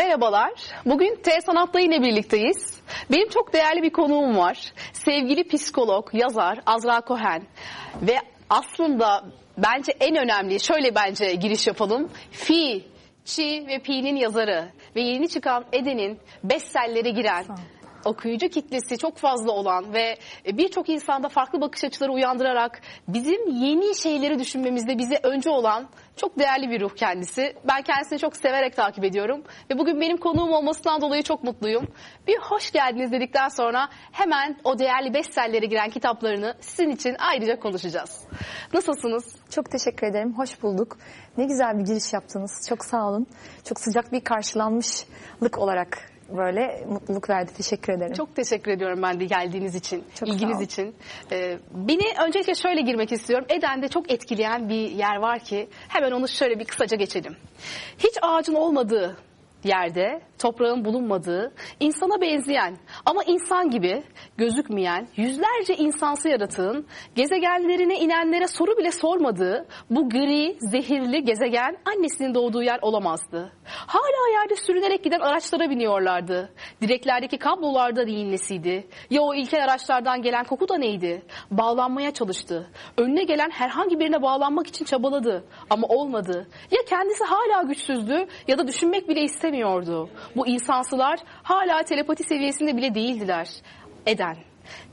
Merhabalar. Bugün T Sanat'ta yine birlikteyiz. Benim çok değerli bir konuğum var. Sevgili psikolog, yazar Azra Cohen. Ve aslında bence en önemli, şöyle bence giriş yapalım. Fi, Çi ve Pi'nin yazarı ve yeni çıkan Eden'in bestsellere giren okuyucu kitlesi çok fazla olan ve birçok insanda farklı bakış açıları uyandırarak bizim yeni şeyleri düşünmemizde bize önce olan çok değerli bir ruh kendisi. Ben kendisini çok severek takip ediyorum ve bugün benim konuğum olmasından dolayı çok mutluyum. Bir hoş geldiniz dedikten sonra hemen o değerli bestsellere giren kitaplarını sizin için ayrıca konuşacağız. Nasılsınız? Çok teşekkür ederim. Hoş bulduk. Ne güzel bir giriş yaptınız. Çok sağ olun. Çok sıcak bir karşılanmışlık olarak böyle mutluluk verdi. Teşekkür ederim. Çok teşekkür ediyorum ben de geldiğiniz için, Çok ilginiz için. Ee, beni öncelikle şöyle girmek istiyorum. Eden'de çok etkileyen bir yer var ki hemen onu şöyle bir kısaca geçelim. Hiç ağacın olmadığı yerde toprağın bulunmadığı, insana benzeyen ama insan gibi gözükmeyen yüzlerce insansı yaratığın gezegenlerine inenlere soru bile sormadığı bu gri, zehirli gezegen annesinin doğduğu yer olamazdı. Hala yerde sürünerek giden araçlara biniyorlardı. Direklerdeki kablolarda neyin nesiydi? Ya o ilkel araçlardan gelen koku da neydi? Bağlanmaya çalıştı. Önüne gelen herhangi birine bağlanmak için çabaladı ama olmadı. Ya kendisi hala güçsüzdü ya da düşünmek bile istemiyordu. Bu insansılar hala telepati seviyesinde bile değildiler. Eden.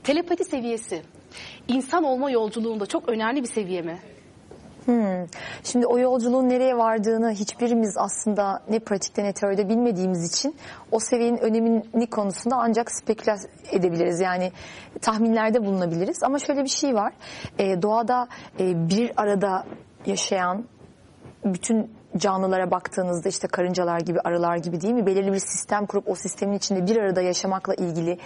Telepati seviyesi insan olma yolculuğunda çok önemli bir seviye mi? Hmm. Şimdi o yolculuğun nereye vardığını hiçbirimiz aslında ne pratikte ne teoride bilmediğimiz için o seviyenin önemini konusunda ancak speküle edebiliriz. Yani tahminlerde bulunabiliriz. Ama şöyle bir şey var. Ee, doğada e, bir arada yaşayan bütün canlılara baktığınızda işte karıncalar gibi, arılar gibi değil mi? Belirli bir sistem kurup o sistemin içinde bir arada yaşamakla ilgili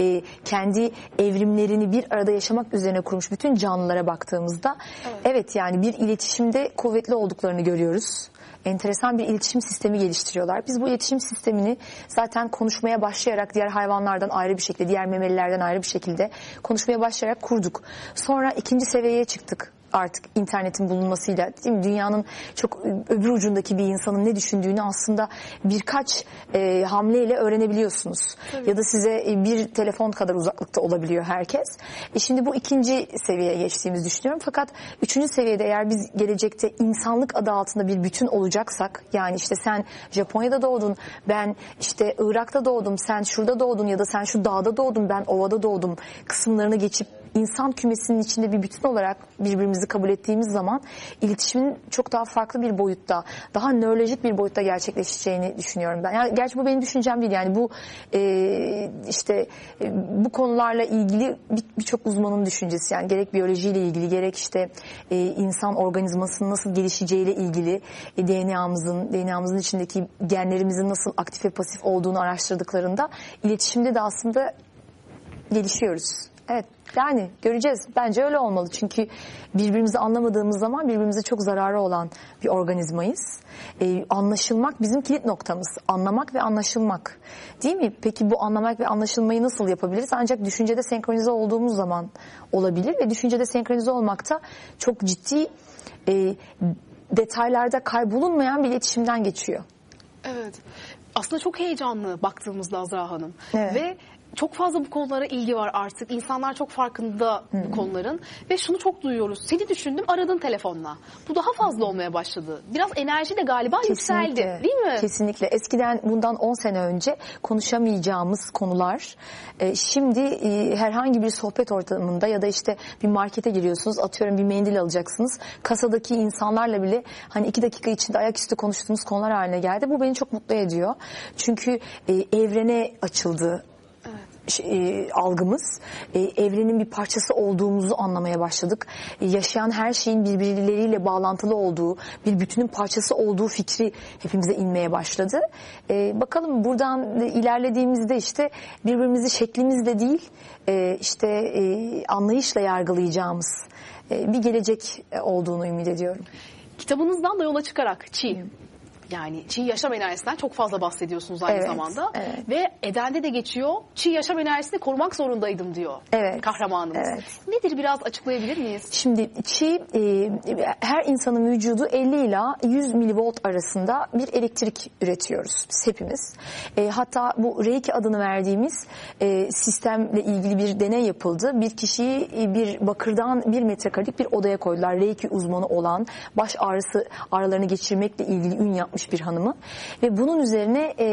e, kendi evrimlerini bir arada yaşamak üzerine kurmuş bütün canlılara baktığımızda evet. yani bir iletişimde kuvvetli olduklarını görüyoruz. Enteresan bir iletişim sistemi geliştiriyorlar. Biz bu iletişim sistemini zaten konuşmaya başlayarak diğer hayvanlardan ayrı bir şekilde, diğer memelilerden ayrı bir şekilde konuşmaya başlayarak kurduk. Sonra ikinci seviyeye çıktık artık internetin bulunmasıyla değil mi? dünyanın çok öbür ucundaki bir insanın ne düşündüğünü aslında birkaç e, hamleyle öğrenebiliyorsunuz. Ya da size e, bir telefon kadar uzaklıkta olabiliyor herkes. E şimdi bu ikinci seviyeye geçtiğimizi düşünüyorum. Fakat üçüncü seviyede eğer biz gelecekte insanlık adı altında bir bütün olacaksak yani işte sen Japonya'da doğdun, ben işte Irak'ta doğdum, sen şurada doğdun ya da sen şu dağda doğdun, ben ovada doğdum kısımlarını geçip insan kümesinin içinde bir bütün olarak birbirimizi kabul ettiğimiz zaman iletişimin çok daha farklı bir boyutta, daha nörolojik bir boyutta gerçekleşeceğini düşünüyorum ben. Yani gerçi bu benim düşüncem değil. Yani bu e, işte e, bu konularla ilgili bir- birçok uzmanın düşüncesi. Yani gerek biyolojiyle ilgili, gerek işte e, insan organizmasının nasıl gelişeceğiyle ilgili e, DNA'mızın, DNA'mızın içindeki genlerimizin nasıl aktif ve pasif olduğunu araştırdıklarında iletişimde de aslında gelişiyoruz. Evet yani göreceğiz. Bence öyle olmalı. Çünkü birbirimizi anlamadığımız zaman birbirimize çok zararı olan bir organizmayız. Ee, anlaşılmak bizim kilit noktamız. Anlamak ve anlaşılmak. Değil mi? Peki bu anlamak ve anlaşılmayı nasıl yapabiliriz? Ancak düşüncede senkronize olduğumuz zaman olabilir ve düşüncede senkronize olmakta çok ciddi e, detaylarda kaybolunmayan bir iletişimden geçiyor. Evet. Aslında çok heyecanlı baktığımızda Azra Hanım. Evet. Ve çok fazla bu konulara ilgi var artık. İnsanlar çok farkında bu konuların. Ve şunu çok duyuyoruz. Seni düşündüm aradın telefonla. Bu daha fazla olmaya başladı. Biraz enerji de galiba yükseldi. Değil mi? Kesinlikle. Eskiden bundan 10 sene önce konuşamayacağımız konular e, şimdi e, herhangi bir sohbet ortamında ya da işte bir markete giriyorsunuz atıyorum bir mendil alacaksınız. Kasadaki insanlarla bile hani iki dakika içinde ayaküstü konuştuğunuz konular haline geldi. Bu beni çok mutlu ediyor. Çünkü e, evrene açıldı e, algımız e, evrenin bir parçası olduğumuzu anlamaya başladık. E, yaşayan her şeyin birbirleriyle bağlantılı olduğu, bir bütünün parçası olduğu fikri hepimize inmeye başladı. E, bakalım buradan ilerlediğimizde işte birbirimizi şeklimizle değil, e, işte e, anlayışla yargılayacağımız e, bir gelecek olduğunu ümit ediyorum. Kitabınızdan da yola çıkarak Çi. Yani çiğ yaşam enerjisinden çok fazla bahsediyorsunuz aynı Evet, zamanda. evet. Ve Eden'de de geçiyor. Çiğ yaşam enerjisini korumak zorundaydım diyor Evet, kahramanımız. evet. Nedir biraz açıklayabilir miyiz? Şimdi çi e, her insanın vücudu 50 ila 100 milivolt arasında bir elektrik üretiyoruz hepimiz. E, hatta bu Reiki adını verdiğimiz e, sistemle ilgili bir deney yapıldı. Bir kişiyi e, bir bakırdan bir metrekarelik bir odaya koydular. Reiki uzmanı olan baş ağrısı ağrılarını geçirmekle ilgili ün yapmış bir hanımı ve bunun üzerine e,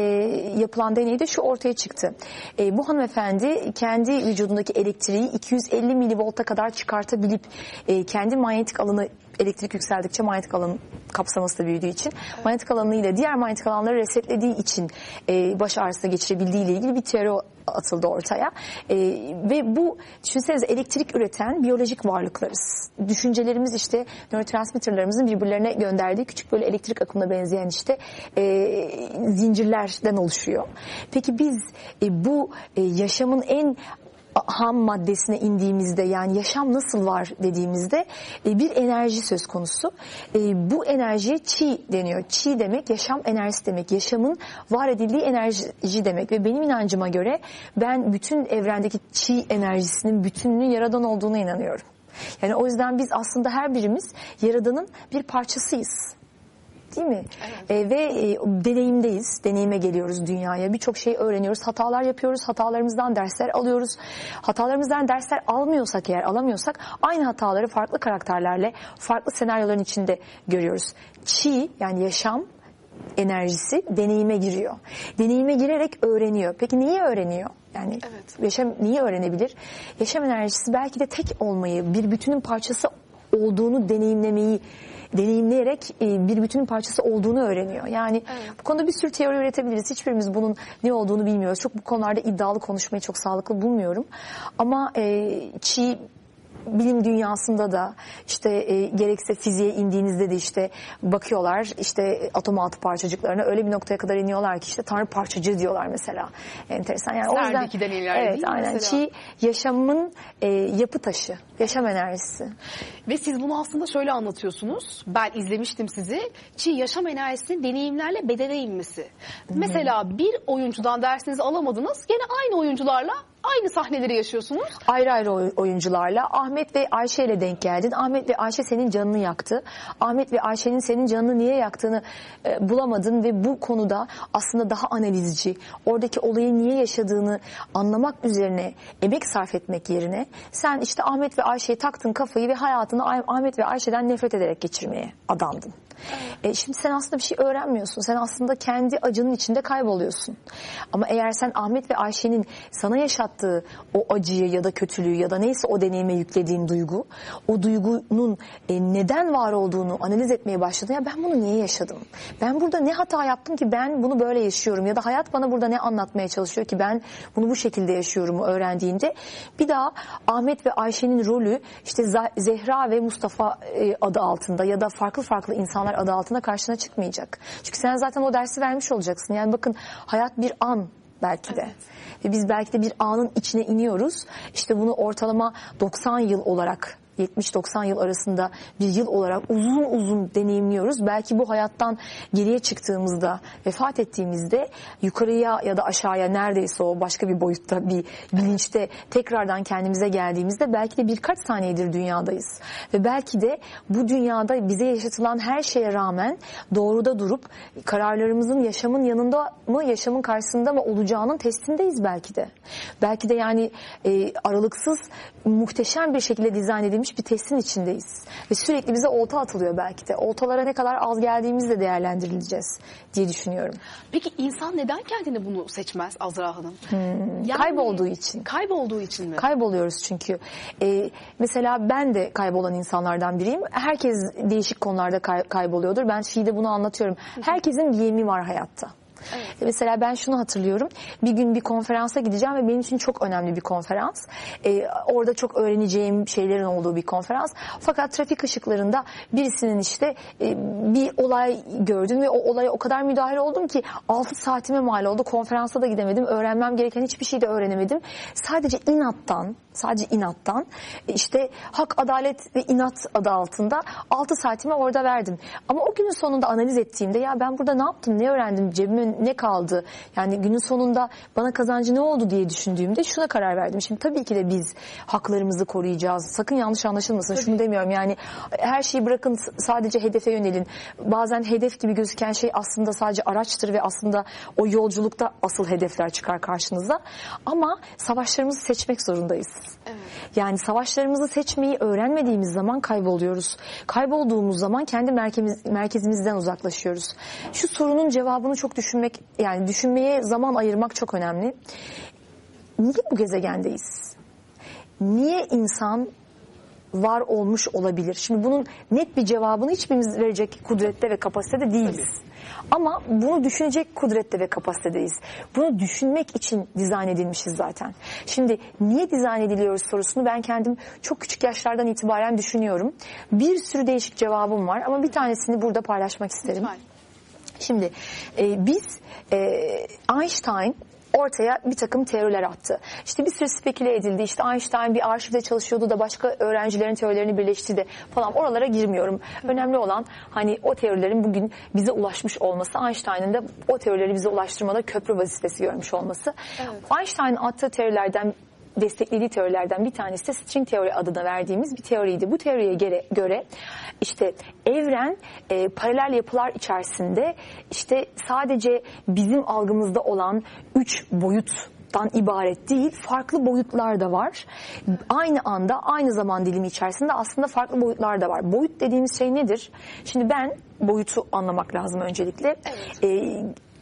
yapılan deneyde şu ortaya çıktı. E, bu hanımefendi kendi vücudundaki elektriği 250 milivolta kadar çıkartabilip e, kendi manyetik alanı elektrik yükseldikçe manyetik alanın kapsaması da büyüdüğü için manyetik alanıyla diğer manyetik alanları resetlediği için e, baş ağrısına geçirebildiği ile ilgili bir teori atıldı ortaya. E, ve bu düşünsenize elektrik üreten biyolojik varlıklarız. Düşüncelerimiz işte nörotransmitterlerimizin birbirlerine gönderdiği küçük böyle elektrik akımına benzeyen işte e, zincirlerden oluşuyor. Peki biz e, bu e, yaşamın en ham maddesine indiğimizde yani yaşam nasıl var dediğimizde e, bir enerji söz konusu. E, Bu enerjiye çi deniyor. Çi demek yaşam enerjisi demek. Yaşamın var edildiği enerji demek ve benim inancıma göre ben bütün evrendeki çi enerjisinin bütününün yaradan olduğuna inanıyorum. Yani o yüzden biz aslında her birimiz yaradanın bir parçasıyız. Değil mi? E, ve e, deneyimdeyiz. Deneyime geliyoruz dünyaya. Birçok şey öğreniyoruz. Hatalar yapıyoruz. Hatalarımızdan dersler alıyoruz. Hatalarımızdan dersler almıyorsak eğer alamıyorsak aynı hataları farklı karakterlerle farklı senaryoların içinde görüyoruz. Çi yani yaşam enerjisi deneyime giriyor. Deneyime girerek öğreniyor. Peki niye öğreniyor? Yani Evet. yaşam niye öğrenebilir? Yaşam enerjisi belki de tek olmayı, bir bütünün parçası olduğunu deneyimlemeyi deneyimleyerek e, bir bütünün parçası olduğunu öğreniyor. Yani bu konuda bir sürü teori üretebiliriz. Hiçbirimiz bunun ne olduğunu bilmiyoruz. Çok bu konularda iddialı konuşmayı çok sağlıklı bulmuyorum. Ama e, çi bilim dünyasında da işte e, gerekse fiziğe indiğinizde de işte bakıyorlar işte atom altı parçacıklarına öyle bir noktaya kadar iniyorlar ki işte tanrı parçacığı diyorlar mesela. Enteresan. Yani o yüzden deneyler evet, aynen. mesela? Çi yaşamın e, yapı taşı, yaşam enerjisi. Ve siz bunu aslında şöyle anlatıyorsunuz. Ben izlemiştim sizi. Çiğ yaşam enerjisinin deneyimlerle bedene inmesi. Mesela bir oyuncudan dersinizi alamadınız. Gene aynı oyuncularla aynı sahneleri yaşıyorsunuz. ayrı ayrı oy- oyuncularla Ahmet ve Ayşe ile denk geldin. Ahmet ve Ayşe senin canını yaktı. Ahmet ve Ayşe'nin senin canını niye yaktığını e, bulamadın ve bu konuda aslında daha analizci, oradaki olayı niye yaşadığını anlamak üzerine emek sarf etmek yerine sen işte Ahmet ve Ayşe'ye taktın kafayı ve hayatını Ah- Ahmet ve Ayşe'den nefret ederek geçirmeye adandın. E, şimdi sen aslında bir şey öğrenmiyorsun. Sen aslında kendi acının içinde kayboluyorsun. Ama eğer sen Ahmet ve Ayşe'nin sana yaşattığı o acıyı ya da kötülüğü ya da neyse o deneyime yüklediğin duygu, o duygunun e, neden var olduğunu analiz etmeye başladın. Ya ben bunu niye yaşadım? Ben burada ne hata yaptım ki ben bunu böyle yaşıyorum? Ya da hayat bana burada ne anlatmaya çalışıyor ki ben bunu bu şekilde yaşıyorum öğrendiğinde bir daha Ahmet ve Ayşe'nin rolü işte Zehra ve Mustafa e, adı altında ya da farklı farklı insanlar adı altında karşına çıkmayacak. Çünkü sen zaten o dersi vermiş olacaksın. Yani bakın hayat bir an belki de. Ve biz belki de bir anın içine iniyoruz. İşte bunu ortalama 90 yıl olarak 70-90 yıl arasında bir yıl olarak uzun uzun deneyimliyoruz. Belki bu hayattan geriye çıktığımızda, vefat ettiğimizde yukarıya ya da aşağıya neredeyse o başka bir boyutta bir bilinçte tekrardan kendimize geldiğimizde belki de birkaç saniyedir dünyadayız. Ve belki de bu dünyada bize yaşatılan her şeye rağmen doğruda durup kararlarımızın yaşamın yanında mı, yaşamın karşısında mı olacağının testindeyiz belki de. Belki de yani e, aralıksız muhteşem bir şekilde dizayn edilmiş bir testin içindeyiz. Ve sürekli bize olta atılıyor belki de. Oltalara ne kadar az geldiğimizde de değerlendirileceğiz diye düşünüyorum. Peki insan neden kendini bunu seçmez Azra Hanım? Yani- Kaybolduğu için. Kaybolduğu için mi? Kayboluyoruz çünkü. Ee, mesela ben de kaybolan insanlardan biriyim. Herkes değişik konularda kay- kayboluyordur. Ben Fi'de bunu anlatıyorum. Herkesin bir yemi var hayatta. Mesela ben şunu hatırlıyorum. Bir gün bir konferansa gideceğim ve benim için çok önemli bir konferans. Ee, orada çok öğreneceğim şeylerin olduğu bir konferans. Fakat trafik ışıklarında birisinin işte e, bir olay gördüm ve o olaya o kadar müdahale oldum ki 6 saatime mal oldu. Konferansa da gidemedim. Öğrenmem gereken hiçbir şey de öğrenemedim. Sadece inattan, sadece inattan işte hak, adalet ve inat adı altında 6 saatimi orada verdim. Ama o günün sonunda analiz ettiğimde ya ben burada ne yaptım, ne öğrendim, cebime ne kaldı? Yani günün sonunda bana kazancı ne oldu diye düşündüğümde şuna karar verdim. Şimdi tabii ki de biz haklarımızı koruyacağız. Sakın yanlış anlaşılmasın. Şunu demiyorum yani her şeyi bırakın sadece hedefe yönelin. Bazen hedef gibi gözüken şey aslında sadece araçtır ve aslında o yolculukta asıl hedefler çıkar karşınıza. Ama savaşlarımızı seçmek zorundayız. Yani savaşlarımızı seçmeyi öğrenmediğimiz zaman kayboluyoruz. Kaybolduğumuz zaman kendi merkez, merkezimizden uzaklaşıyoruz. Şu sorunun cevabını çok düşünmek yani düşünmeye zaman ayırmak çok önemli. Niye bu gezegendeyiz? Niye insan var olmuş olabilir? Şimdi bunun net bir cevabını hiçbirimiz verecek kudrette ve kapasitede değiliz. Ama bunu düşünecek kudrette ve kapasitedeyiz. Bunu düşünmek için dizayn edilmişiz zaten. Şimdi niye dizayn ediliyoruz sorusunu ben kendim çok küçük yaşlardan itibaren düşünüyorum. Bir sürü değişik cevabım var ama bir tanesini burada paylaşmak isterim. Lütfen. Şimdi e, biz e, Einstein ortaya bir takım teoriler attı. İşte bir sürü speküle edildi. İşte Einstein bir arşivde çalışıyordu da başka öğrencilerin teorilerini birleştirdi falan. Oralara girmiyorum. Önemli olan hani o teorilerin bugün bize ulaşmış olması. Einstein'ın da o teorileri bize ulaştırmada köprü vazifesi görmüş olması. Einstein'ın attığı teorilerden desteklediği teorilerden bir tanesi de string teori adına verdiğimiz bir teoriydi. Bu teoriye göre, göre işte evren e, paralel yapılar içerisinde işte sadece bizim algımızda olan üç boyuttan ibaret değil, farklı boyutlar da var. Aynı anda, aynı zaman dilimi içerisinde aslında farklı boyutlar da var. Boyut dediğimiz şey nedir? Şimdi ben boyutu anlamak lazım öncelikle. E,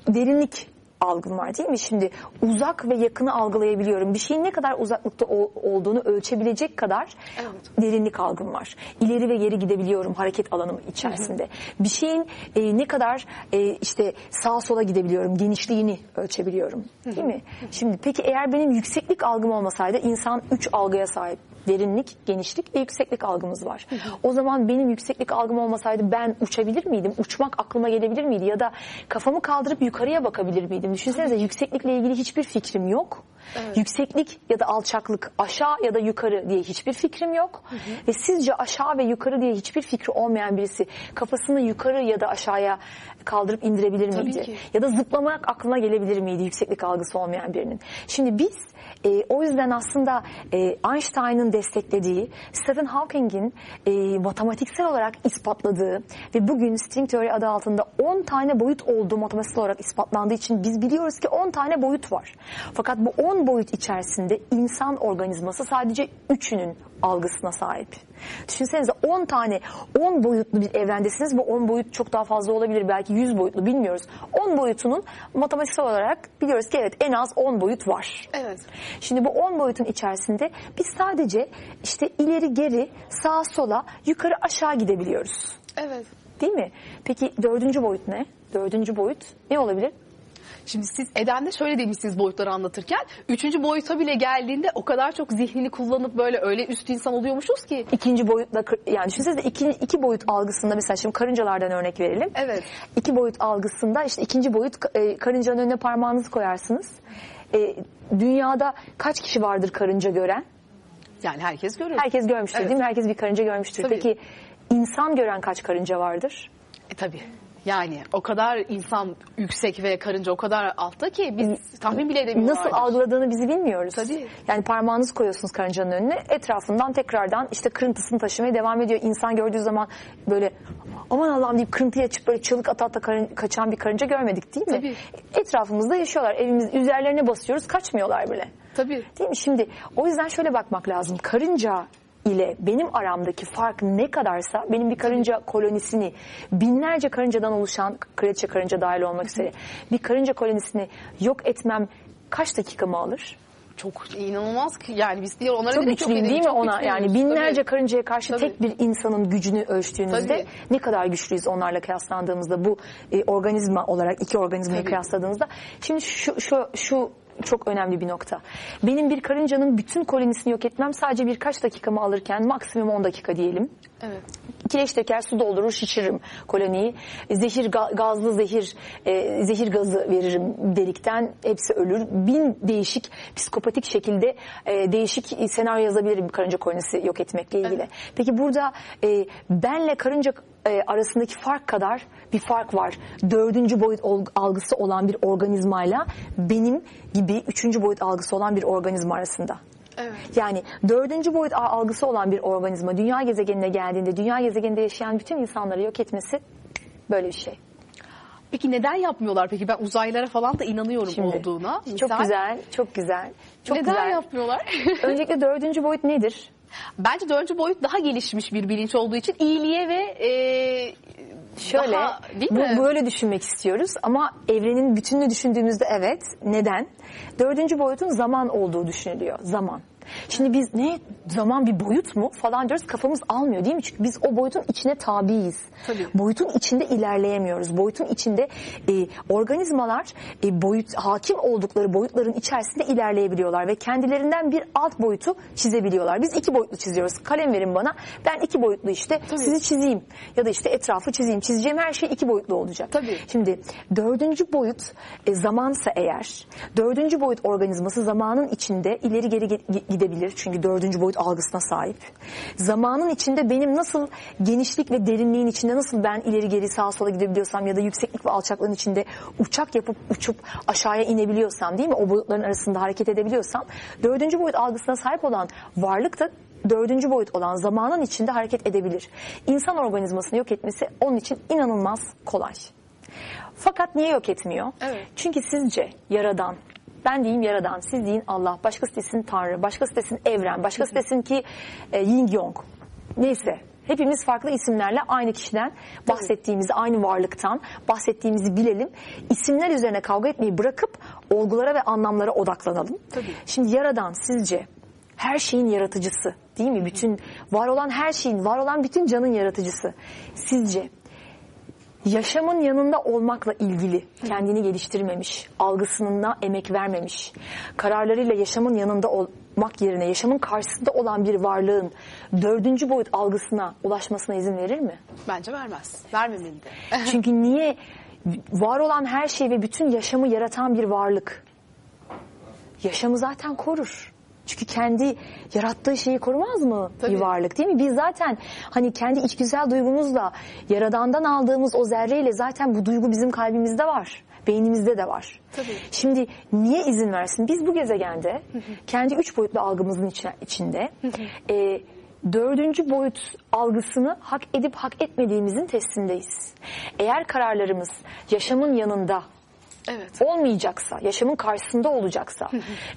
derinlik algım var değil mi? Şimdi uzak ve yakını algılayabiliyorum. Bir şeyin ne kadar uzaklıkta o- olduğunu ölçebilecek kadar derinlik algım var. İleri ve geri gidebiliyorum hareket alanım içerisinde. Bir şeyin e, ne kadar e, işte sağa sola gidebiliyorum, genişliğini ölçebiliyorum. Değil mi? Şimdi peki eğer benim yükseklik algım olmasaydı insan üç algıya sahip. Derinlik, genişlik ve yükseklik algımız var. O zaman benim yükseklik algım olmasaydı ben uçabilir miydim? Uçmak aklıma gelebilir miydi? Ya da kafamı kaldırıp yukarıya bakabilir miydim? Düşünsenize yükseklikle ilgili hiçbir fikrim yok. Yükseklik ya da alçaklık, aşağı ya da yukarı diye hiçbir fikrim yok. Ve sizce aşağı ve yukarı diye hiçbir fikri olmayan birisi kafasını yukarı ya da aşağıya kaldırıp indirebilir Tabii miydi? ki. Ya da zıplamak aklına gelebilir miydi yükseklik algısı olmayan birinin? Şimdi biz e, o yüzden aslında e, Einstein'ın desteklediği, Stephen Hawking'in e, matematiksel olarak ispatladığı ve bugün string teori adı altında 10 tane boyut olduğu matematiksel olarak ispatlandığı için biz biliyoruz ki 10 tane boyut var. Fakat bu 10 boyut içerisinde insan organizması sadece 3'ünün algısına sahip. Düşünsenize 10 tane 10 boyutlu bir evrendesiniz. Bu 10 boyut çok daha fazla olabilir. Belki 100 boyutlu bilmiyoruz. 10 boyutunun matematiksel olarak biliyoruz ki evet en az 10 boyut var. Evet. Şimdi bu 10 boyutun içerisinde biz sadece işte ileri geri sağa sola yukarı aşağı gidebiliyoruz. Evet. Değil mi? Peki dördüncü boyut ne? Dördüncü boyut ne olabilir? Şimdi siz Eden'de şöyle demişsiniz boyutları anlatırken. Üçüncü boyuta bile geldiğinde o kadar çok zihnini kullanıp böyle öyle üst insan oluyormuşuz ki. İkinci boyutla yani düşünsenize iki, iki boyut algısında mesela şimdi karıncalardan örnek verelim. Evet. İki boyut algısında işte ikinci boyut e, karıncanın önüne parmağınızı koyarsınız. E, dünyada kaç kişi vardır karınca gören? Yani herkes görür. Herkes görmüştür Evet. değil mi? Herkes bir karınca görmüştür. Tabii. Peki insan gören kaç karınca vardır? E, tabii. Yani o kadar insan yüksek ve karınca o kadar altta ki biz tahmin bile edemiyoruz. Nasıl algıladığını bizi bilmiyoruz. Tabii. Yani parmağınızı koyuyorsunuz karıncanın önüne etrafından tekrardan işte kırıntısını taşımaya devam ediyor. İnsan gördüğü zaman böyle aman Allah'ım deyip kırıntıya açıp böyle çığlık ata ata karın- kaçan bir karınca görmedik değil mi? Tabii. Etrafımızda yaşıyorlar. Evimiz üzerlerine basıyoruz kaçmıyorlar bile. Tabii. Değil mi? Şimdi o yüzden şöyle bakmak lazım. Karınca ile benim aramdaki fark ne kadarsa benim bir karınca kolonisini binlerce karıncadan oluşan kraliçe karınca dahil olmak üzere bir karınca kolonisini yok etmem kaç dakikamı alır? Çok inanılmaz ki yani biz diğer onlara Çok güçlüyüm çok değil mi çok ona? Yani binlerce Tabii. karıncaya karşı Tabii. tek bir insanın gücünü ölçtüğünüzde Tabii. ne kadar güçlüyüz onlarla kıyaslandığımızda bu e, organizma olarak iki organizmayı Tabii. kıyasladığınızda. Şimdi şu şu şu çok önemli bir nokta. Benim bir karıncanın bütün kolonisini yok etmem sadece birkaç dakikamı alırken maksimum 10 dakika diyelim. Evet. Kireç teker su doldurur şişiririm koloniyi. Zehir ga- gazlı zehir e, zehir gazı veririm delikten hepsi ölür. Bin değişik psikopatik şekilde e, değişik senaryo yazabilirim karınca kolonisi yok etmekle ilgili. Peki burada e, benle karınca e, arasındaki fark kadar bir fark var. Dördüncü boyut algısı olan bir organizmayla benim gibi üçüncü boyut algısı olan bir organizma arasında. Evet. Yani dördüncü boyut algısı olan bir organizma dünya gezegenine geldiğinde dünya gezegeninde yaşayan bütün insanları yok etmesi böyle bir şey. Peki neden yapmıyorlar peki? Ben uzaylılara falan da inanıyorum Şimdi, olduğuna. Çok Misal, güzel, çok güzel. Çok neden güzel. yapmıyorlar? Öncelikle dördüncü boyut nedir? Bence dördüncü boyut daha gelişmiş bir bilinç olduğu için iyiliğe ve e, Şöyle, daha, değil bu, mi? böyle düşünmek istiyoruz ama evrenin bütününü düşündüğümüzde evet. Neden? Dördüncü boyutun zaman olduğu düşünülüyor. Zaman. Şimdi biz ne zaman bir boyut mu falan diyoruz kafamız almıyor değil mi? Çünkü biz o boyutun içine tabiiz. Tabii. Boyutun içinde ilerleyemiyoruz. Boyutun içinde e, organizmalar e, boyut hakim oldukları boyutların içerisinde ilerleyebiliyorlar ve kendilerinden bir alt boyutu çizebiliyorlar. Biz iki boyutlu çiziyoruz. Kalem verin bana. Ben iki boyutlu işte sizi çizeyim ya da işte etrafı çizeyim. Çizeceğim her şey iki boyutlu olacak. Tabii. Şimdi dördüncü boyut e, zamansa eğer dördüncü boyut organizması zamanın içinde ileri geri ge- gidebilir. Çünkü dördüncü boyut algısına sahip. Zamanın içinde benim nasıl genişlik ve derinliğin içinde nasıl ben ileri geri sağa sola gidebiliyorsam ya da yükseklik ve alçaklığın içinde uçak yapıp uçup aşağıya inebiliyorsam değil mi? O boyutların arasında hareket edebiliyorsam dördüncü boyut algısına sahip olan varlık da dördüncü boyut olan zamanın içinde hareket edebilir. İnsan organizmasını yok etmesi onun için inanılmaz kolay. Fakat niye yok etmiyor? Evet. Çünkü sizce yaradan, ben diyeyim yaradan, siz deyin Allah, başkası desin Tanrı, başkası desin evren, başkası desin ki e, Yin Yong. Neyse hepimiz farklı isimlerle aynı kişiden bahsettiğimizi, aynı varlıktan bahsettiğimizi bilelim. İsimler üzerine kavga etmeyi bırakıp olgulara ve anlamlara odaklanalım. Tabii. Şimdi yaradan sizce her şeyin yaratıcısı değil mi? Bütün var olan her şeyin, var olan bütün canın yaratıcısı. Sizce yaşamın yanında olmakla ilgili kendini geliştirmemiş, algısına emek vermemiş, kararlarıyla yaşamın yanında olmak yerine yaşamın karşısında olan bir varlığın dördüncü boyut algısına ulaşmasına izin verir mi? Bence vermez. Vermemeli de. Çünkü niye var olan her şey ve bütün yaşamı yaratan bir varlık yaşamı zaten korur. Çünkü kendi yarattığı şeyi korumaz mı Tabii. bir varlık değil mi? Biz zaten hani kendi içgüdüsel duygumuzla yaradandan aldığımız o zerreyle zaten bu duygu bizim kalbimizde var. Beynimizde de var. Tabii. Şimdi niye izin versin? Biz bu gezegende kendi üç boyutlu algımızın içine- içinde e, dördüncü boyut algısını hak edip hak etmediğimizin testindeyiz. Eğer kararlarımız yaşamın yanında Evet. olmayacaksa, yaşamın karşısında olacaksa,